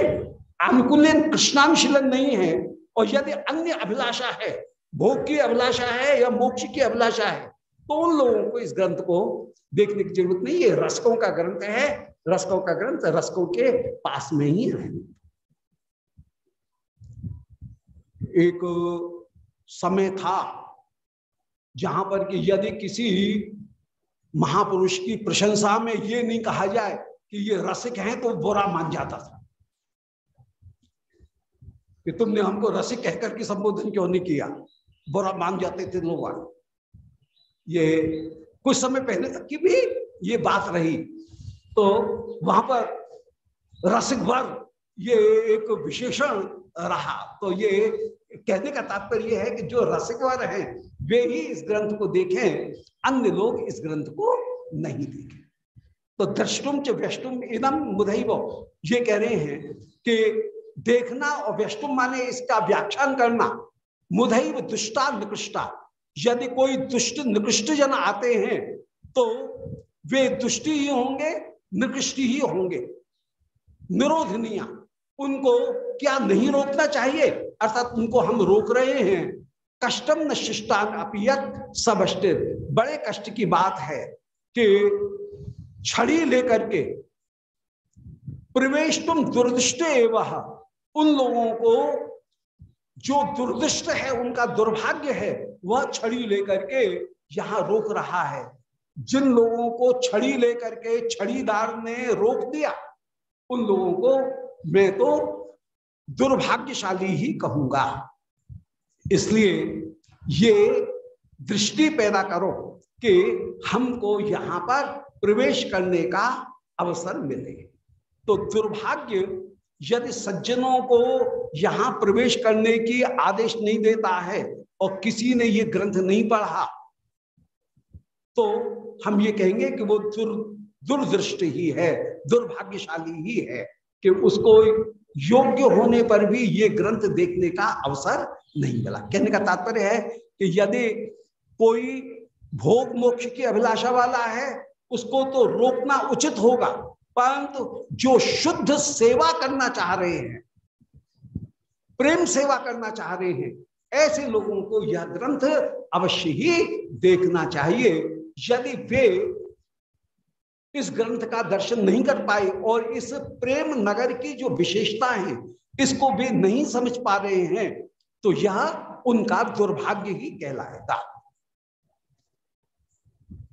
अनुकूल्यन कृष्णानुशीलन नहीं है और यदि अन्य अभिलाषा है भोग की अभिलाषा है या मोक्ष की अभिलाषा है? तो उन लोगों को इस ग्रंथ को देखने की ज़रूरत नहीं है। रसकों का ग्रंथ है। रसकों का ग्रंथ रसकों के पास में ही है। एक समय था जहाँ पर कि यदि किसी महापुरुष की प्रशंसा में ये नहीं कहा जाए कि ये रसिक हैं तो बुरा मान जाता था। कि तुमने हमको रसिक कहकर के संबोधन क्यों नहीं किया? बुरा मान जाते थे लोग ये कुछ समय पहले तक की भी ये बात रही। तो वहाँ पर रसिक वर्ग, ये एक विशेषण रहा। तो ये कहने का तात्पर्य है कि जो रसिक वर्ग हैं, वे ही इस ग्रंथ को देखें, अन्य लोग इस ग्रंथ को नहीं देखें। तो दृष्टुम च व्यष्टुम इदम मुदैव। ये कह रहे हैं कि देखना और व्यष्टुम माने इसका व्याख्यान करना। मुदैव दुष्टा निकृष्टा। यदि कोई दुष्ट निकृष्ट जन आते हैं तो वे दुष्टि ही होंगे, निकृष्ट ही होंगे। निरोधनीय, उनको क्या नहीं रोकना चाहिए? अर्थात उनको हम रोक रहे हैं। कष्टम न शिष्टान अपियत सबस्टित बड़े कष्ट की बात है कि छड़ी लेकर के प्रवेश तुम दुर्दृष्ट एवं उन लोगों को जो दुर्दिष्ट है, उनका दुर्भाग्य है, वह छड़ी लेकर के यहाँ रोक रहा है। जिन लोगों को छड़ी लेकर के छड़ीदार ने रोक दिया, उन लोगों को मैं तो दुर्भाग्यशाली ही कहूँगा। इसलिए ये दृष्टि पैदा करो कि हमको यहाँ पर प्रवेश करने का अवसर मिले। तो दुर्भाग्य यदि सज्जनों को यहाँ प्रवेश करने की आदेश नहीं देता है और किसी ने ये ग्रंथ नहीं पढ़ा तो हम ये कहेंगे कि वो दुर, दुर्दृष्टि ही है, दुर्भाग्यशाली ही है कि उसको योग्य होने पर भी ये ग्रंथ देखने का अवसर नहीं मिला। कहने का तात्पर्य है कि यदि कोई भोग मोक्ष की अभिलाषा वाला है, उसको तो रोकना उचित होगा। परंतु जो शुद्ध सेवा करना चाह रहे हैं, प्रेम सेवा करना चाह रहे हैं, ऐसे लोगों को यह ग्रंथ अवश्य ही देखना चाहिए। यदि वे इस ग्रंथ का दर्शन नहीं कर पाए और इस प्रेम नगर की जो विशेषता है इसको वे नहीं समझ पा रहे हैं तो यह उनका दुर्भाग्य ही कहलाएगा।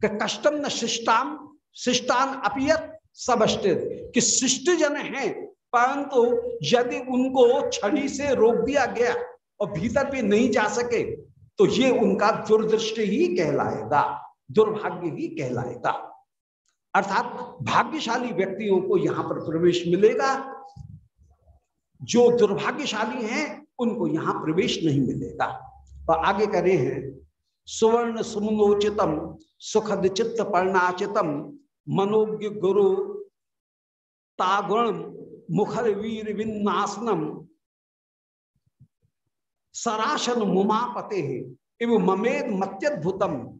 कष्टम न शिष्टाम शिष्टान अपियत सबस्टित कि शिष्ट जन है, परंतु यदि उनको छड़ी से रोक दिया गया और भीतर भी नहीं जा सके तो ये उनका दुर्दृष्टि ही कहलाएगा, दुर्भाग्य ही कहलाएगा। अर्थात भाग्यशाली व्यक्तियों को यहाँ पर प्रवेश मिलेगा। जो दुर्भाग्यशाली हैं, उनको यहाँ प्रवेश नहीं मिलेगा। और आगे करे हैं सुवर्ण सुमनोचितम सुखद चित्त पर्णाचितम मनोज्ञ गुरु, तागुण, मुखर वीर विन्नासनम, सराशन मुमापते एवं ममेद मत्यद्भुतम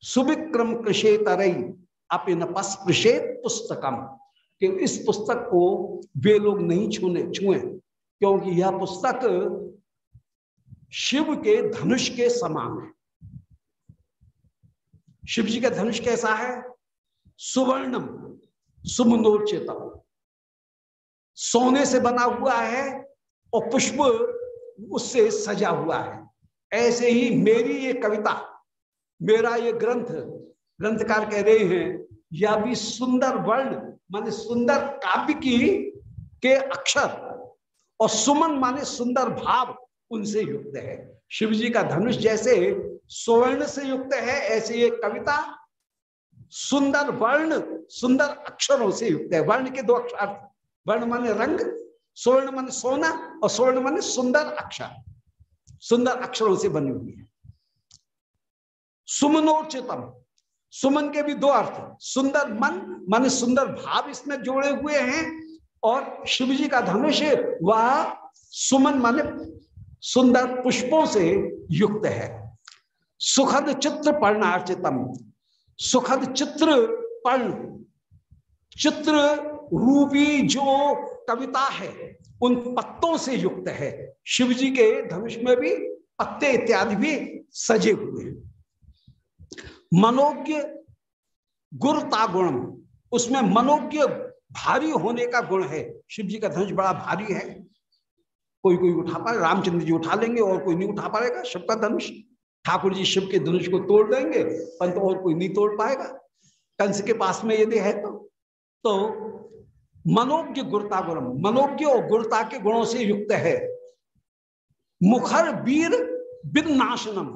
सुविक्रम कृषे तरई अपिन पस्पृशेत पुस्तकम। कि इस पुस्तक को वे लोग नहीं छूने, छुए, क्योंकि यह पुस्तक शिव के धनुष के समान है। शिव जी का धनुष कैसा है? सुवर्णम सुमनोचित सोने से बना हुआ है और पुष्प उससे सजा हुआ है। ऐसे ही मेरी ये कविता, मेरा ये ग्रंथ, ग्रंथकार कह रहे हैं, यह भी सुंदर वर्ण, माने सुंदर काव्य की के अक्षर और सुमन माने सुंदर भाव उनसे युक्त है। शिव जी का धनुष जैसे स्वर्ण से युक्त है, ऐसे ये कविता सुंदर वर्ण, सुंदर अक्षरों से युक्त है। वर्ण के दो अक्षर वर्ण माने रंग, स्वर्ण मन सोना और स्वर्ण मन सुंदर अक्षर। सुंदर अक्षरों से बनी हुई है। सुमनोचितम सुमन के भी दो अर्थ सुंदर मन मन सुंदर भाव इसमें जोड़े हुए हैं और शिव जी का धनुष वह सुमन मन सुंदर पुष्पों से युक्त है। सुखद चित्र पर्णार्चितम सुखद चित्र पर्ण चित्र रूपी जो कविता है, उन पत्तों से युक्त है। शिव जी के धनुष में भी पत्ते इत्यादि भी सजे हुए हैं। मनोज्ञ गुरता गुण, उसमें मनोज्ञ भारी होने का गुण है। शिव जी का धनुष बड़ा भारी है। कोई कोई उठा पाए, रामचंद्र जी उठा लेंगे और कोई नहीं उठा पाएगा, शिव का धनुष ठाकुर जी शिव के धनुष को तोड़ देंगे परंतु और कोई नहीं तोड़ पाएगा। कंस के पास में यदि है तो तो मनोज्ञ गुरता गुण मनोज्ञ और गुरता के गुणों से युक्त है। मुखर वीर बिन नाशनम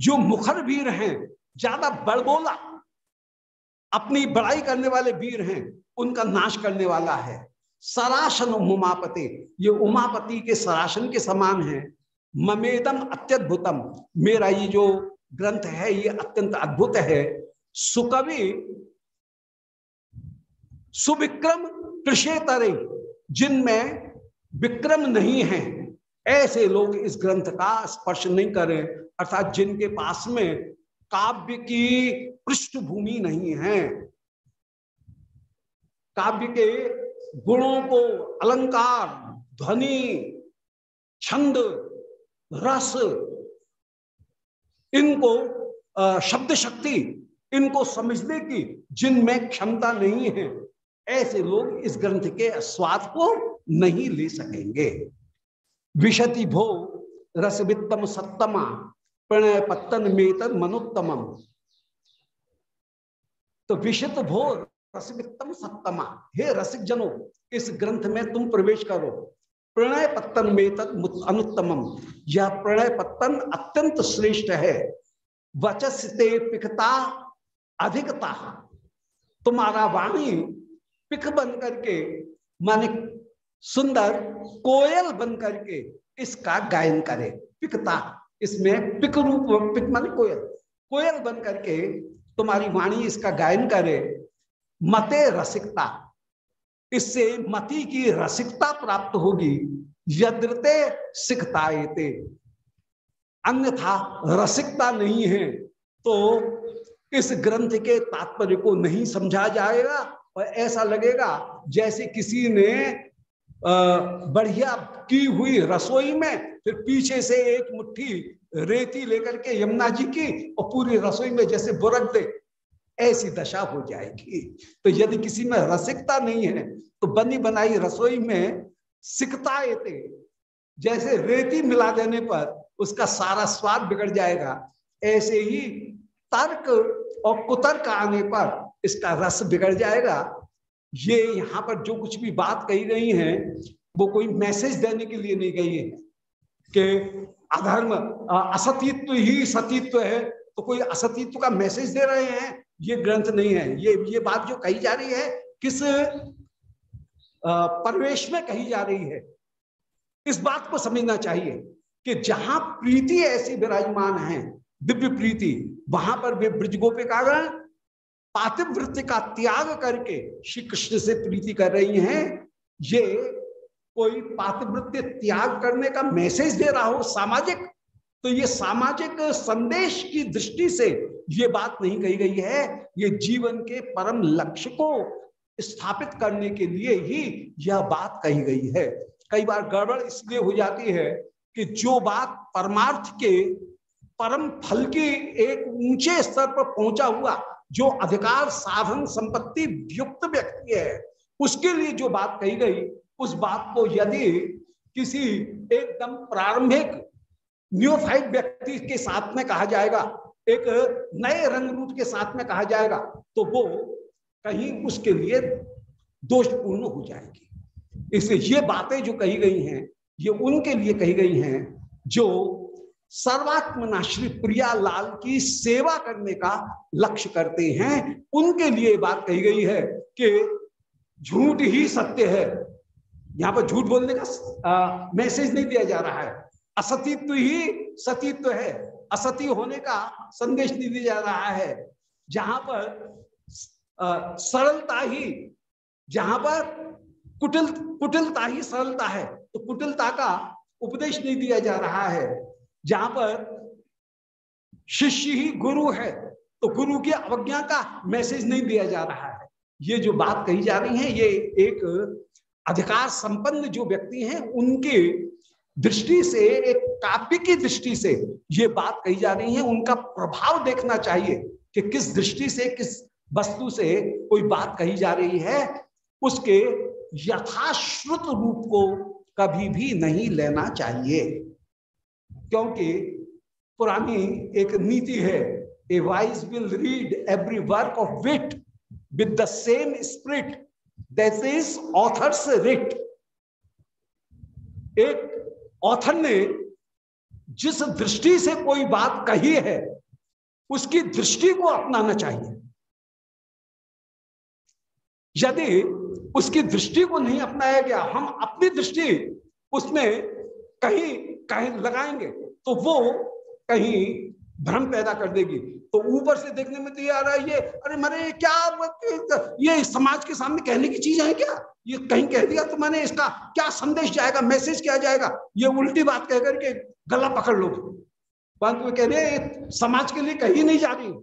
जो मुखर वीर हैं, ज़्यादा बड़बोला, अपनी बड़ाई करने वाले वीर हैं, उनका नाश करने वाला है। सराशन उमापति, ये उमापति के सराशन के समान है। ममेदम अत्यद्भुतम। मेरा ये जो ग्रंथ है, ये अत्यंत अद्भुत है। सुकवि सुविक्रम कृषेतरे जिनमें विक्रम नहीं है। ऐसे लोग इस ग्रंथ का स्पर्श नहीं करें, अर्थात जिनके पास में काव्य की पृष्ठभूमि नहीं है। काव्य के गुणों को अलंकार, ध्वनि, छंद रस, इनको शब्द शक्ति इनको समझने की जिनमें क्षमता नहीं है, ऐसे लोग इस ग्रंथ के स्वाद को नहीं ले सकेंगे। विशति भो, रसवित्तम सत्तमा, प्रणय पत्तन मेतन मनोत्तम तो विशत भो, रसवित्तम सत्तमा। हे रसिक जनो इस ग्रंथ में तुम प्रवेश करो। प्रणय पत्तन में तक अनुत्तम यह प्रणय पत्तन अत्यंत श्रेष्ठ है। वचस्ते पिकता अधिकता। तुम्हारा वाणी पिक बन करके, माने सुंदर कोयल बन करके इसका गायन करे। पिकता इसमें पिक रूप पिक माने कोयल। कोयल बन करके तुम्हारी वाणी इसका गायन करे। मते रसिकता। इससे मति की रसिकता प्राप्त होगी। यद्रते सिखताएते अन्यथा रसिकता नहीं है तो इस ग्रंथ के तात्पर्य को नहीं समझा जाएगा और ऐसा लगेगा जैसे किसी ने बढ़िया की हुई रसोई में फिर पीछे से एक मुट्ठी रेती लेकर के यमुना जी की और पूरी रसोई में जैसे बुरक दे ऐसी दशा हो जाएगी। तो यदि किसी में रसिकता नहीं है तो बनी बनाई रसोई में सिकता एते जैसे रेती मिला देने पर उसका सारा स्वाद बिगड़ जाएगा। ऐसे ही तर्क और कुतर्क आने पर इसका रस बिगड़ जाएगा। ये यहाँ पर जो कुछ भी बात कही गई है, वो कोई मैसेज देने के लिए नहीं गई है कि अधर्म असतित्व ही सतीत्व है। तो कोई असतित्व का मैसेज दे रहे हैं? ये ग्रंथ नहीं है। ये ये बात जो कही जा रही है, किस परवेश में कही जा रही है, इस बात को समझना चाहिए कि जहाँ प्रीति ऐसी विराजमान है, दिव्य प्रीति, वहाँ पर वे ब्रजगोपी कारण पातिवृत्ति का त्याग करके श्री कृष्ण से प्रीति कर रही हैं, ये कोई पातिवृत्ति त्याग करने का मैसेज दे रहा हो सामाजिक तो ये सामाजिक संदेश की दृष्टि से ये बात नहीं कही गई है। ये जीवन के परम लक्ष्य को स्थापित करने के लिए ही यह बात कही गई है। कई बार गड़बड़ इसलिए हो जाती है कि जो बात परमार्थ के परम फल के एक ऊँचे स्तर पर पहुँचा हुआ, जो अधिकार, साधन, संपत्ति युक्त व्यक्ति है, उसके लिए जो बात कही गई, उस बात को यदि किसी एकदम प्रारंभिक न्यूफाइड व्यक्ति के साथ में कहा जाएगा एक नए रंग रूप के साथ में कहा जाएगा तो वो कहीं उसके लिए दोषपूर्ण हो जाएगी। इसलिए ये बातें जो कही गई हैं, ये उनके लिए कही गई हैं, जो सर्वात्मना श्री प्रिया लाल की सेवा करने का लक्ष्य करते हैं, उनके लिए बात कही गई है कि झूठ ही सत्य है। यहाँ पर झूठ बोलने का मैसेज नहीं दिया जा रहा है। असतित्व ही सतीत्व है। असत्य होने का संदेश दिया जा रहा है। जहाँ पर सरलता ही, जहाँ पर कुटिल, कुटिलता ही सरलता है तो कुटिलता का उपदेश नहीं दिया जा रहा है। जहाँ पर शिष्य ही गुरु है तो गुरु की अवज्ञा का मैसेज नहीं दिया जा रहा है। ये जो बात कही जा रही है, ये एक अधिकार संपन्न जो व्यक्ति हैं, उनके दृष्टि से, एक काव्य की दृष्टि से ये बात कही जा रही है, उनका प्रभाव देखना चाहिए कि किस दृष्टि से, किस वस्तु से कोई बात कही जा रही है, उसके यथाश्रुत रूप को कभी भी नहीं लेना चाहिए। क्योंकि पुरानी एक नीति है a wise will read every work of wit with the same spirit that is authors writ एक ऑथर ने जिस दृष्टि से कोई बात कही है, उसकी दृष्टि को अपनाना चाहिए। यदि उसकी दृष्टि को नहीं अपनाया गया, हम अपनी दृष्टि उसमें कहीं कहीं लगाएँगे तो वो कहीं भ्रम पैदा कर देगी। तो ऊपर से देखने में तो ये आ रहा है, ये, अरे मरे, क्या ये समाज के सामने कहने की चीज़ है क्या? ये कहीं कह दिया तो मैंने इसका क्या संदेश जाएगा, मैसेज क्या जाएगा? ये उल्टी बात कह करके गला पकड़ लो। परंतु कह रहे समाज के लिए कही नहीं जा रही।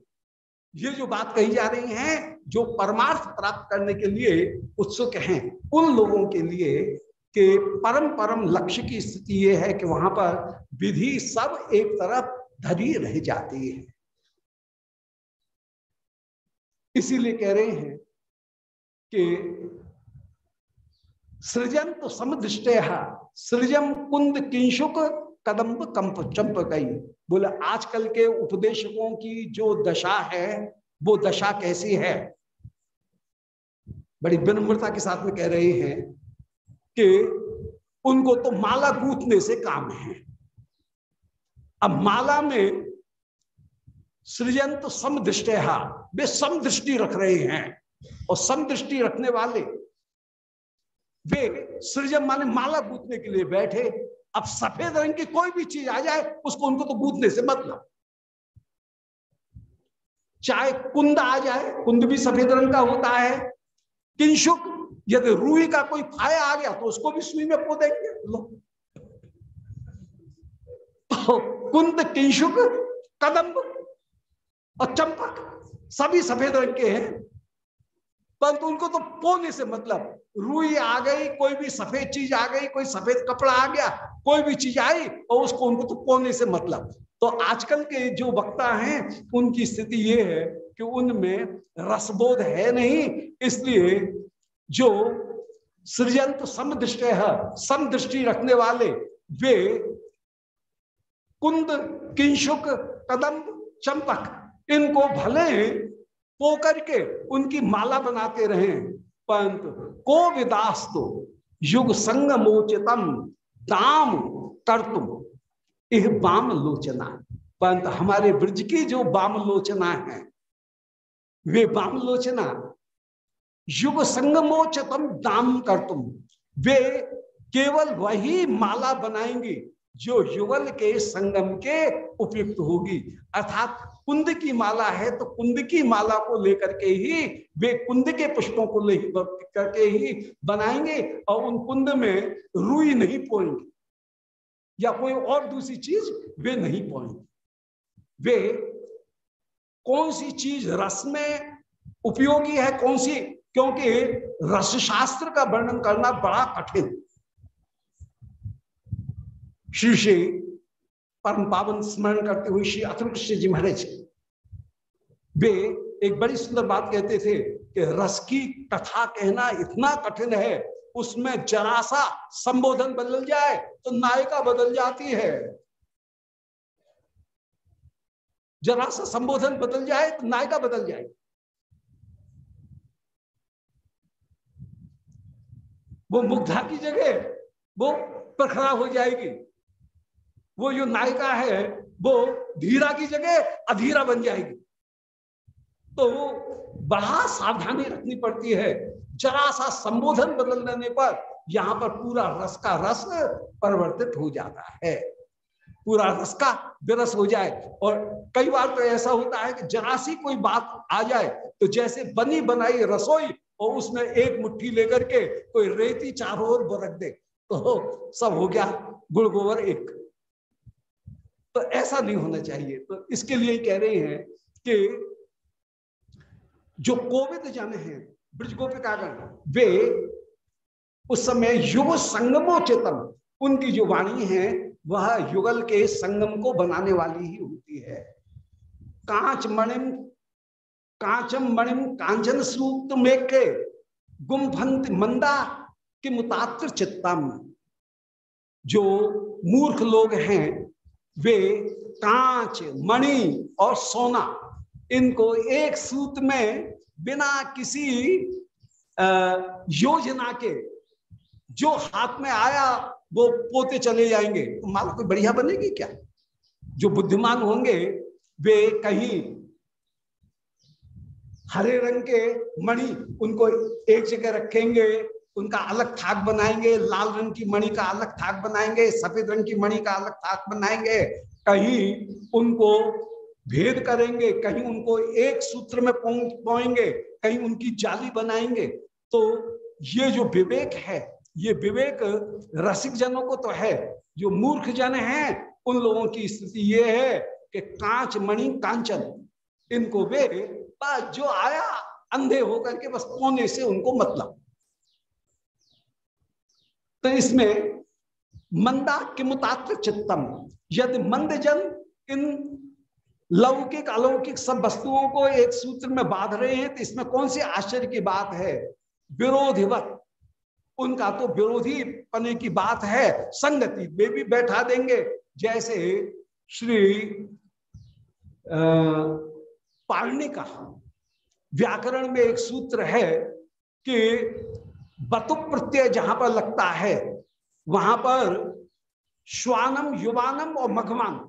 ये जो बात कही जा रही है, जो परमार्थ प्राप्त करने के लिए उत्सुक हैं, उन लोगों के लिए कि परम परम लक्ष्य की स्थिति ये है कि वहाँ पर विधि सब एक तरफ़ धरी रह जाती है। इसीलिए कह रहे हैं कि सृजन तो समदृष्ट सृजम कुंद किंशुक कदम्ब कंप चंप गई बोले, आजकल के उपदेशकों की जो दशा है, वो दशा कैसी है? बड़ी विनम्रता के साथ में कह रहे हैं कि उनको तो माला गूंथने से काम है। अब माला में सृजन तो समदृष्ट वे समदृष्टि रख रहे हैं और समदृष्टि रखने वाले, वे सृजन माने माला गूंथने के लिए बैठे। अब सफ़ेद रंग की कोई भी चीज़ आ जाए, उसको उनको तो गूंथने से मतलब चाहे कुंद आ जाए, कुंद भी सफ़ेद रंग का होता है। किंशुक, यदि रूई का कोई फाया आ गया तो उसको भी सुई में पो देंगे। कुंद किंशुक कदम और चंपक, सभी सफ़ेद रंग के हैं। परंतु उनको तो पोने से मतलब रुई आ गई, कोई भी सफ़ेद चीज़ आ गई, कोई सफ़ेद कपड़ा आ गया, कोई भी चीज़ आई और उसको उनको तो पोने से मतलब। तो आजकल के जो वक्ता हैं, उनकी स्थिति ये है कि उनमें रसबोध है नहीं, इसलिए जो सृजन तो समदृष्टि है समदृष्टि रखने वाले, वे कुंद किंशुक कदम चंपक, इनको भले पो करके उनकी माला बनाते रहे, परंतु को विदास तो युग संग मोचितम, दाम कर तुम यह बाम लोचना। परंतु हमारे ब्रज की जो बाम लोचना है, वे बाम लोचना, युग संगमोचतम दाम कर तुम वे केवल वही माला बनाएँगी जो युगल के संगम के उपयुक्त होगी। अर्थात कुंद की माला है तो कुंद की माला को लेकर के ही वे कुंद के पुष्पों को ले करके ही बनाएँगे और उन कुंद में रुई नहीं पोएँगे। या कोई और दूसरी चीज़ वे नहीं पोएँगे। वे कौन सी चीज़ रस में उपयोगी है, कौन सी? क्योंकि रस शास्त्र का वर्णन करना बड़ा कठिन। श्री श्री परम पावन स्मरण करते हुए श्री अतुल कृष्ण जी महाराज, वे एक बड़ी सुंदर बात कहते थे कि रस की कथा कहना इतना कठिन है, उसमें जरा सा संबोधन बदल जाए तो नायिका बदल जाती है। जरा सा संबोधन बदल जाए तो नायिका बदल जाए। वो मुग्धा की जगह वो प्रखरा हो जाएगी। वो जो नायिका है, वो धीरा की जगह अधीरा बन जाएगी। तो बड़ा सावधानी रखनी पड़ती है। जरा सा संबोधन बदल देने पर यहाँ पर पूरा रस का रस परिवर्तित हो जाता है। पूरा रस का विरस हो जाए। और कई बार तो ऐसा होता है कि जरा सी कोई बात आ जाए तो जैसे बनी बनाई रसोई और उसमें एक मुट्ठी लेकर के कोई रेती चारों ओर बरक दे। तो सब हो गया गुड़ गोबर एक। तो ऐसा नहीं होना चाहिए। तो इसके लिए कह रहे हैं कि जो कोविद जन है ब्रज गोपिकागण वे उस समय युग संगमोचेतन उनकी जो वाणी है, वह युगल के संगम को बनाने वाली ही होती है। कांच मणिम, कांचम मणिम कांचन सूक्त में के गुमफंत मंदा के मुतात्र चित्तम। जो मूर्ख लोग हैं वे कांच, मणि और सोना, इनको एक सूत में बिना किसी योजना के जो हाथ में आया, वो पोते चले जाएँगे। तो माल कोई बढ़िया बनेगी क्या? जो बुद्धिमान होंगे, वे कहीं हरे रंग के मणि उनको एक जगह रखेंगे उनका अलग थाक बनाएँगे, लाल रंग की मणि का अलग थाक बनाएँगे, सफ़ेद रंग की मणि का अलग थाक बनाएँगे। कहीं उनको भेद करेंगे, कहीं उनको एक सूत्र में पोएँगे, कहीं उनकी जाली बनाएँगे। तो ये जो विवेक है, ये विवेक रसिक जनों को तो है, जो मूर्ख जन हैं, उन लोगों की स्थिति ये है कि कांच मणि कांचन, इनको वे जो आया, अंधे होकर के बस कोने से उनको मतलब। तो इसमें मंदा किमुतात्र चित्तम, यदि मंद जन इन लौकिक, अलौकिक सब वस्तुओं को एक सूत्र में बाँध रहे हैं तो इसमें कौन सी आश्चर्य की बात है? विरोधिवत। उनका तो विरोधी पने की बात है, संगति। वे भी बैठा देंगे। जैसे श्री पारणी का व्याकरण में एक सूत्र है कि बतु प्रत्यय जहाँ पर लगता है, वहाँ पर श्वानम, युवानम और मघवान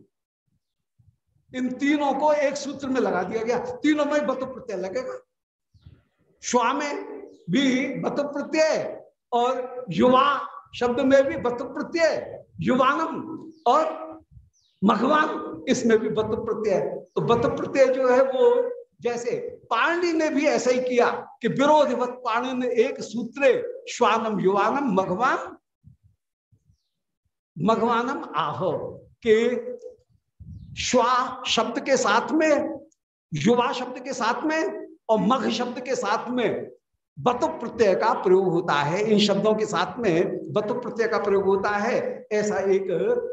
इन तीनों को एक सूत्र में लगा दिया गया। तीनों में बतु प्रत्यय लगेगा। श्वा में भी बतु प्रत्यय और युवा शब्द में भी बत प्रत्यय युवानम और मघवान, इसमें भी बत प्रत्यय तो बत प्रत्यय जो है वो जैसे पाणी ने भी ऐसा ही किया कि विरोधवत पाणी ने एक सूत्रे, श्वानम युवानम मघवान, मघवानम आहो, के श्वा शब्द के साथ में, युवा शब्द के साथ में और मघ शब्द के साथ में बतु प्रत्यय का प्रयोग होता है। इन शब्दों के साथ में बतु प्रत्यय का प्रयोग होता है। ऐसा एक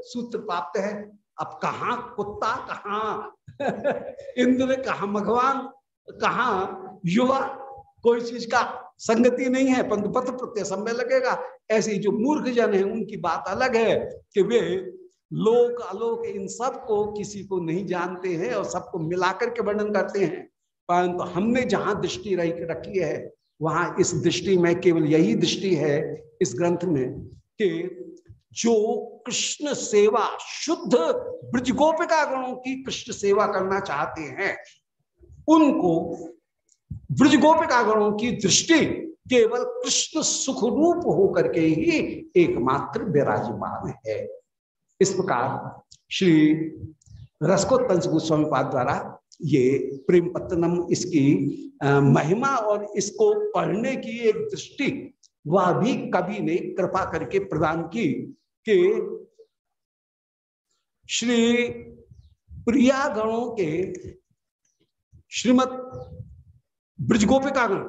सूत्र प्राप्त है। अब कहा कुत्ता, कहा इंद्र, कहा भगवान, कहा युवा? कोई चीज़ का संगति नहीं है, परंतु पत्र प्रत्यय समय लगेगा। ऐसे जो मूर्ख जन है, उनकी बात अलग है कि वे लोक, अलोक, इन सबको किसी को नहीं जानते हैं और सबको मिलाकर के वर्णन करते हैं। परंतु तो हमने जहाँ दृष्टि रखी है, वहाँ इस दृष्टि में केवल यही दृष्टि है, इस ग्रंथ में, कि जो कृष्ण सेवा, शुद्ध ब्रजगोपिका गणों की कृष्ण सेवा करना चाहते हैं, उनको ब्रजगोपिका गणों की दृष्टि केवल कृष्ण सुख रूप होकर के ही एकमात्र विराजमान है। इस प्रकार श्री रसको रसकोत्तंस गोस्वामी पाद द्वारा ये प्रेम पत्तनम, इसकी महिमा और इसको पढ़ने की एक दृष्टि, वह भी कवि ने कृपा करके प्रदान की। कि श्री प्रिया गणों के श्रीमद ब्रजगोपिकागण,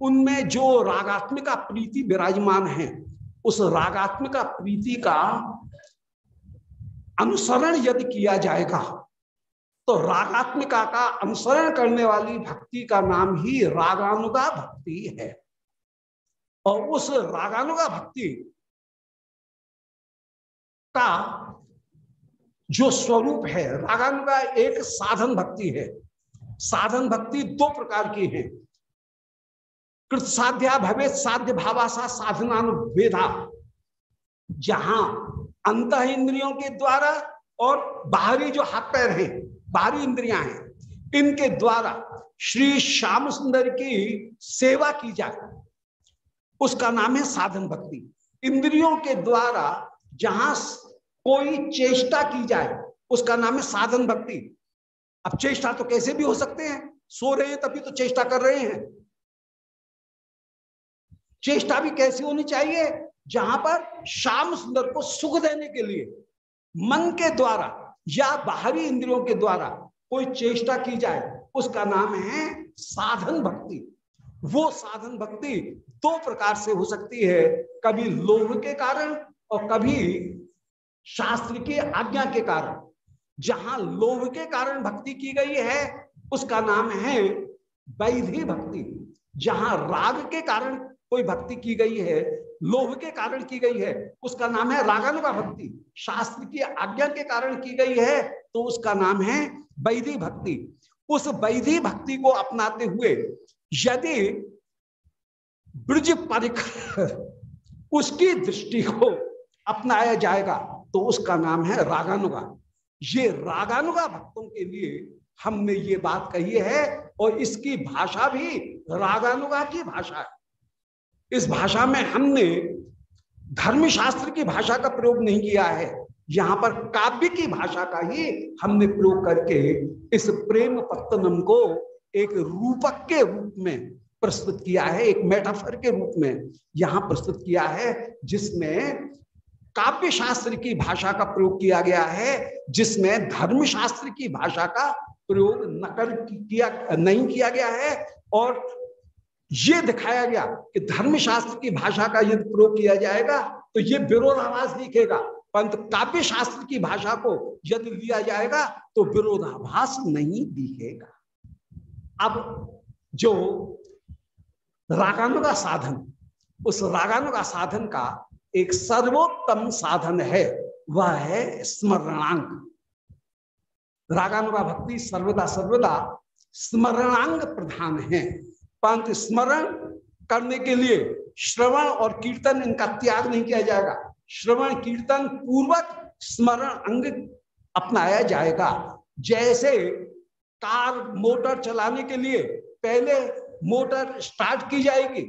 उनमें जो रागात्मिका प्रीति विराजमान है, उस रागात्मिका प्रीति का अनुसरण यदि किया जाएगा तो रागात्मिका का अनुसरण करने वाली भक्ति का नाम ही रागानुगा भक्ति है। और उस रागानुगा भक्ति का जो स्वरूप है, रागानुगा एक साधन भक्ति है। साधन भक्ति दो प्रकार की है। कृत साध्या भवे साध्य भावासा साधनानुभेदा जहाँ अंत इंद्रियों के द्वारा और बाहरी जो हाथ पैर हैं, बाहरी इंद्रियाँ हैं, इनके द्वारा श्री श्याम सुंदर की सेवा की जाए। उसका नाम है साधन भक्ति। इंद्रियों के द्वारा जहाँ कोई चेष्टा की जाए, उसका नाम है साधन भक्ति। अब चेष्टा तो कैसे भी हो सकते हैं, सो रहे हैं तभी तो चेष्टा कर रहे हैं। चेष्टा भी कैसी होनी चाहिए, जहाँ पर श्याम सुंदर को सुख देने के लिए, मन के द्वारा या बाहरी इंद्रियों के द्वारा कोई चेष्टा की जाए, उसका नाम है साधन भक्ति। वो साधन भक्ति दो प्रकार से हो सकती है, कभी लोभ के कारण और कभी शास्त्र की आज्ञा के कारण, जहाँ लोभ के कारण भक्ति की गई है, उसका नाम है वैधि भक्ति। जहाँ राग के कारण कोई भक्ति की गई है, लोभ के कारण की गई है, उसका नाम है रागानुगा भक्ति। शास्त्र की आज्ञा के कारण की गई है तो उसका नाम है वैधि भक्ति। उस वैधि भक्ति को अपनाते हुए, यदि ब्रज परिकर, उसकी दृष्टि को अपनाया जाएगा तो उसका नाम है रागानुगा ये रागानुगा भक्तों के लिए हमने ये बात कही है और इसकी भाषा भी रागानुगा की भाषा है। इस भाषा में हमने धर्मशास्त्र की भाषा का प्रयोग नहीं किया है, यहाँ पर काव्य की भाषा का ही हमने प्रयोग करके इस प्रेम पत्तनम को एक रूपक के रूप में प्रस्तुत किया है, एक मेटाफर के रूप में यहाँ प्रस्तुत किया है, जिसमें काव्य शास्त्र की भाषा का प्रयोग किया गया है, जिसमें धर्मशास्त्र की भाषा का प्रयोग नकल किया, नहीं किया गया है। और ये दिखाया गया कि धर्मशास्त्र की भाषा का यदि प्रयोग किया जाएगा तो ये विरोधाभास दिखेगा परंतु काव्य शास्त्र की भाषा को यदि लिया जाएगा तो विरोधाभास नहीं दिखेगा अब जो रागानु का साधन, उस रागानु का साधन का एक सर्वोत्तम साधन है, वह है स्मरणांग रागानुगा भक्ति सर्वदा सर्वदा स्मरणांग प्रधान है। पंत स्मरण करने के लिए श्रवण और कीर्तन इनका त्याग नहीं किया जाएगा। श्रवण, कीर्तन पूर्वक स्मरण अंग अपनाया जाएगा। जैसे कार मोटर चलाने के लिए पहले मोटर स्टार्ट की जाएगी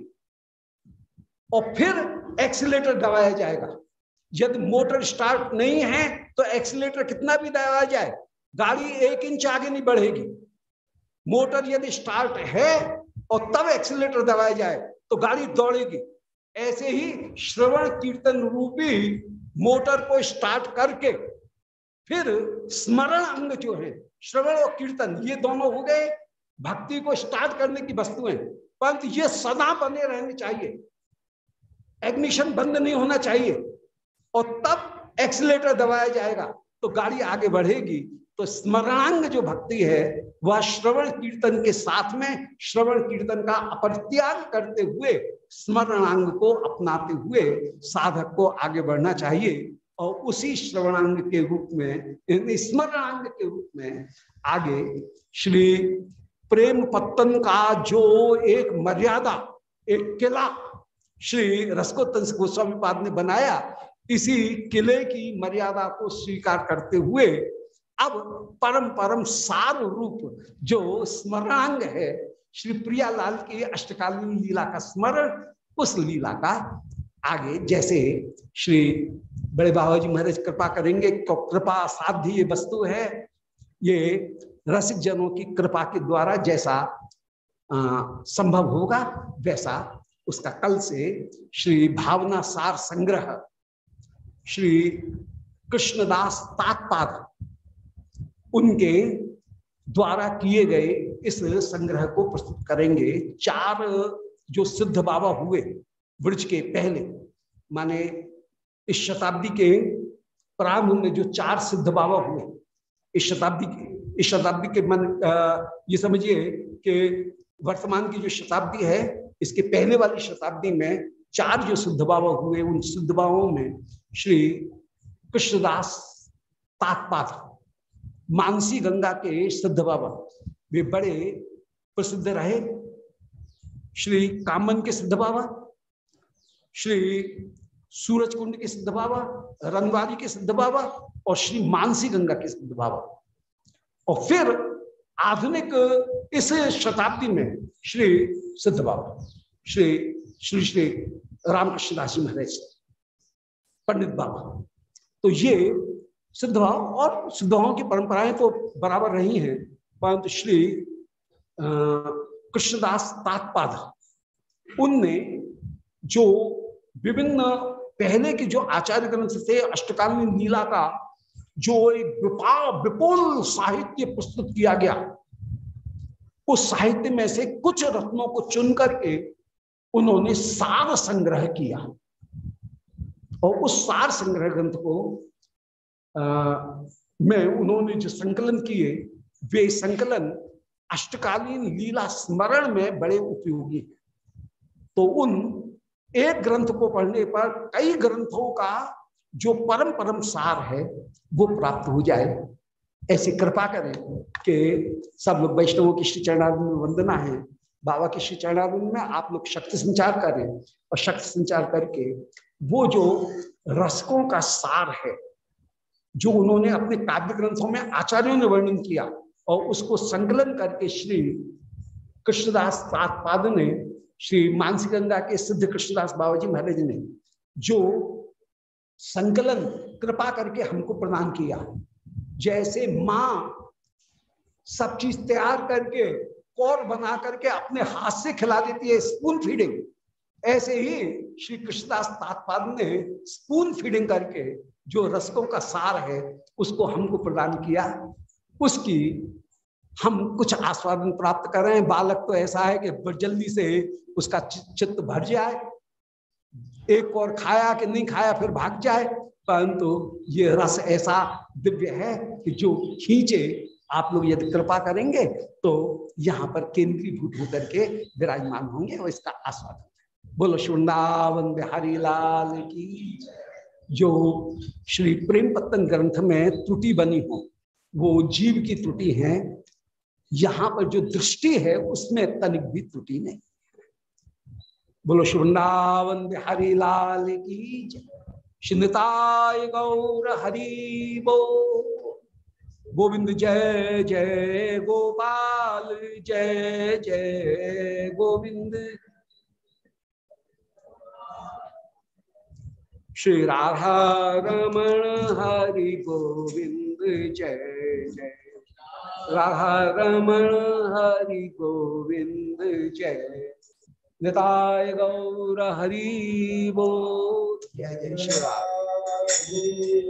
और फिर एक्सीटर दबाया जाएगा। यदि मोटर स्टार्ट नहीं है तो एक्सीटर कितना भी दबाया जाए, गाड़ी एक इंच आगे नहीं बढ़ेगी। मोटर यदि स्टार्ट है और तब एक्सीटर दबाया जाए तो गाड़ी दौड़ेगी। ऐसे ही श्रवण कीर्तन रूपी मोटर को स्टार्ट करके फिर स्मरण अंग जो है, श्रवण और कीर्तन, ये दोनों हो गए। भक्ति को स्टार्ट करने की वस्तुएँ, परंतु ये सदा बने रहने चाहिए। एग्निशन बंद नहीं होना चाहिए। और तब एक्सीटर दबाया जाएगा तो गाड़ी आगे बढ़ेगी। तो स्मरणांग जो भक्ति है, वह श्रवण कीर्तन के साथ में श्रवण कीर्तन का अपरित्याग करते हुए, स्मरणांग को अपनाते हुए साधक को आगे बढ़ना चाहिए। और उसी श्रवणांग के रूप में स्मरणांग के रूप में आगे श्री प्रेम पत्तन का जो एक मर्यादा, एक किला श्री रसकोत्तन गोस्वामी पाद ने बनाया इसी किले की मर्यादा को स्वीकार करते हुए अब परम परम सार रूप जो स्मरणांग है श्री प्रियालाल की अष्टकालीन लीला का स्मरण उस लीला का आगे जैसे श्री बड़े बाबा जी महाराज कृपा करेंगे तो कृपा साध्य ये वस्तु है। ये रसिक जनों की कृपा के द्वारा जैसा आ, संभव होगा वैसा उसका कल से श्री भावना सार संग्रह, श्री कृष्णदास तात्पाद उनके द्वारा किए गए इस संग्रह को प्रस्तुत करेंगे। चार जो सिद्ध बाबा हुए वृक्ष के पहले, माने इस शताब्दी के प्रारंभ में जो चार सिद्ध बाबा हुए, इस शताब्दी के, इस शताब्दी के मन ये समझिए कि वर्तमान की जो शताब्दी है, इसके पहले वाली शताब्दी में चार जो सिद्ध बाबा हुए, उन सिद्ध बाबाओं में श्री कृष्णदास तात्पाद मानसी गंगा के सिद्ध बाबा, वे बड़े प्रसिद्ध रहे। श्री कामन के सिद्ध बाबा, श्री सूरज कुंड के सिद्ध बाबा रंगवारी के सिद्ध बाबा और श्री मानसी गंगा के सिद्ध बाबा। और फिर आधुनिक इस शताब्दी में श्री सिद्ध बाबा श्री श्री श्री रामकृष्ण दास जी महाराज, पंडित बाबा। तो ये सिद्ध भाव और सिद्ध भाव की परंपराएँ तो बराबर रही हैं, परंतु श्री कृष्णदास तात्पाद, उनने जो विभिन्न, पहले के जो आचार्य ग्रंथ थे, अष्टकालीन लीला का जो एक विपुल साहित्य प्रस्तुत किया गया। उस साहित्य में से कुछ रत्नों को चुन करके उन्होंने सार संग्रह किया। और उस सार संग्रह ग्रंथ को आ, में उन्होंने जो संकलन किए वे संकलन अष्टकालीन लीला स्मरण में बड़े उपयोगी तो उन एक ग्रंथ को पढ़ने पर कई ग्रंथों का जो परम परम सार है, वो प्राप्त हो जाए। ऐसी कृपा करें कि सब लोग वैष्णवों की श्री चरणारिंद में वंदना है। बाबा की श्री चरणारिंद में आप लोग शक्ति संचार करें और शक्ति संचार करके वो जो रसकों का सार है, जो उन्होंने अपने काव्य ग्रंथों में आचार्यों ने वर्णन किया और उसको संकलन करके श्री कृष्णदास पाद ने, श्री मानसी गंगा के सिद्ध कृष्णदास बाबा जी महाराज ने, जो संकलन, कृपा करके हमको प्रदान किया। जैसे माँ सब चीज़ तैयार करके, कौर बना करके अपने हाथ से खिला देती है स्पून फीडिंग ऐसे ही श्री कृष्णदास तात्पाद ने स्पून फीडिंग करके जो रसकों का सार है, उसको हमको प्रदान किया। उसकी हम कुछ आस्वादन प्राप्त कर रहे हैं। बालक तो ऐसा है कि जल्दी से उसका चित्त भर जाए। एक और खाया कि नहीं खाया, फिर भाग जाए। परंतु तो ये रस ऐसा दिव्य है कि जो खींचे, आप लोग यदि कृपा करेंगे तो यहाँ पर केंद्रीभूत होकर के विराजमान होंगे और इसका आस्वादन बोलो शुंदावन बिहारी लाल की जो श्री प्रेम पतन ग्रंथ में त्रुटि बनी हो, वो जीव की त्रुटि है। यहाँ पर जो दृष्टि है, उसमें तनिक भी त्रुटि नहीं। बोलो, शुवृंदावन बिहारी लाल की शिन्ताय गौर हरि बो। गोविंद जय जय गोपाल, जय जय गोविंद। श्री राधा रमण हरि गोविंद जय जय। राधा रमण हरि गोविंद जय। निताय गौर हरी बो जय जय शिवा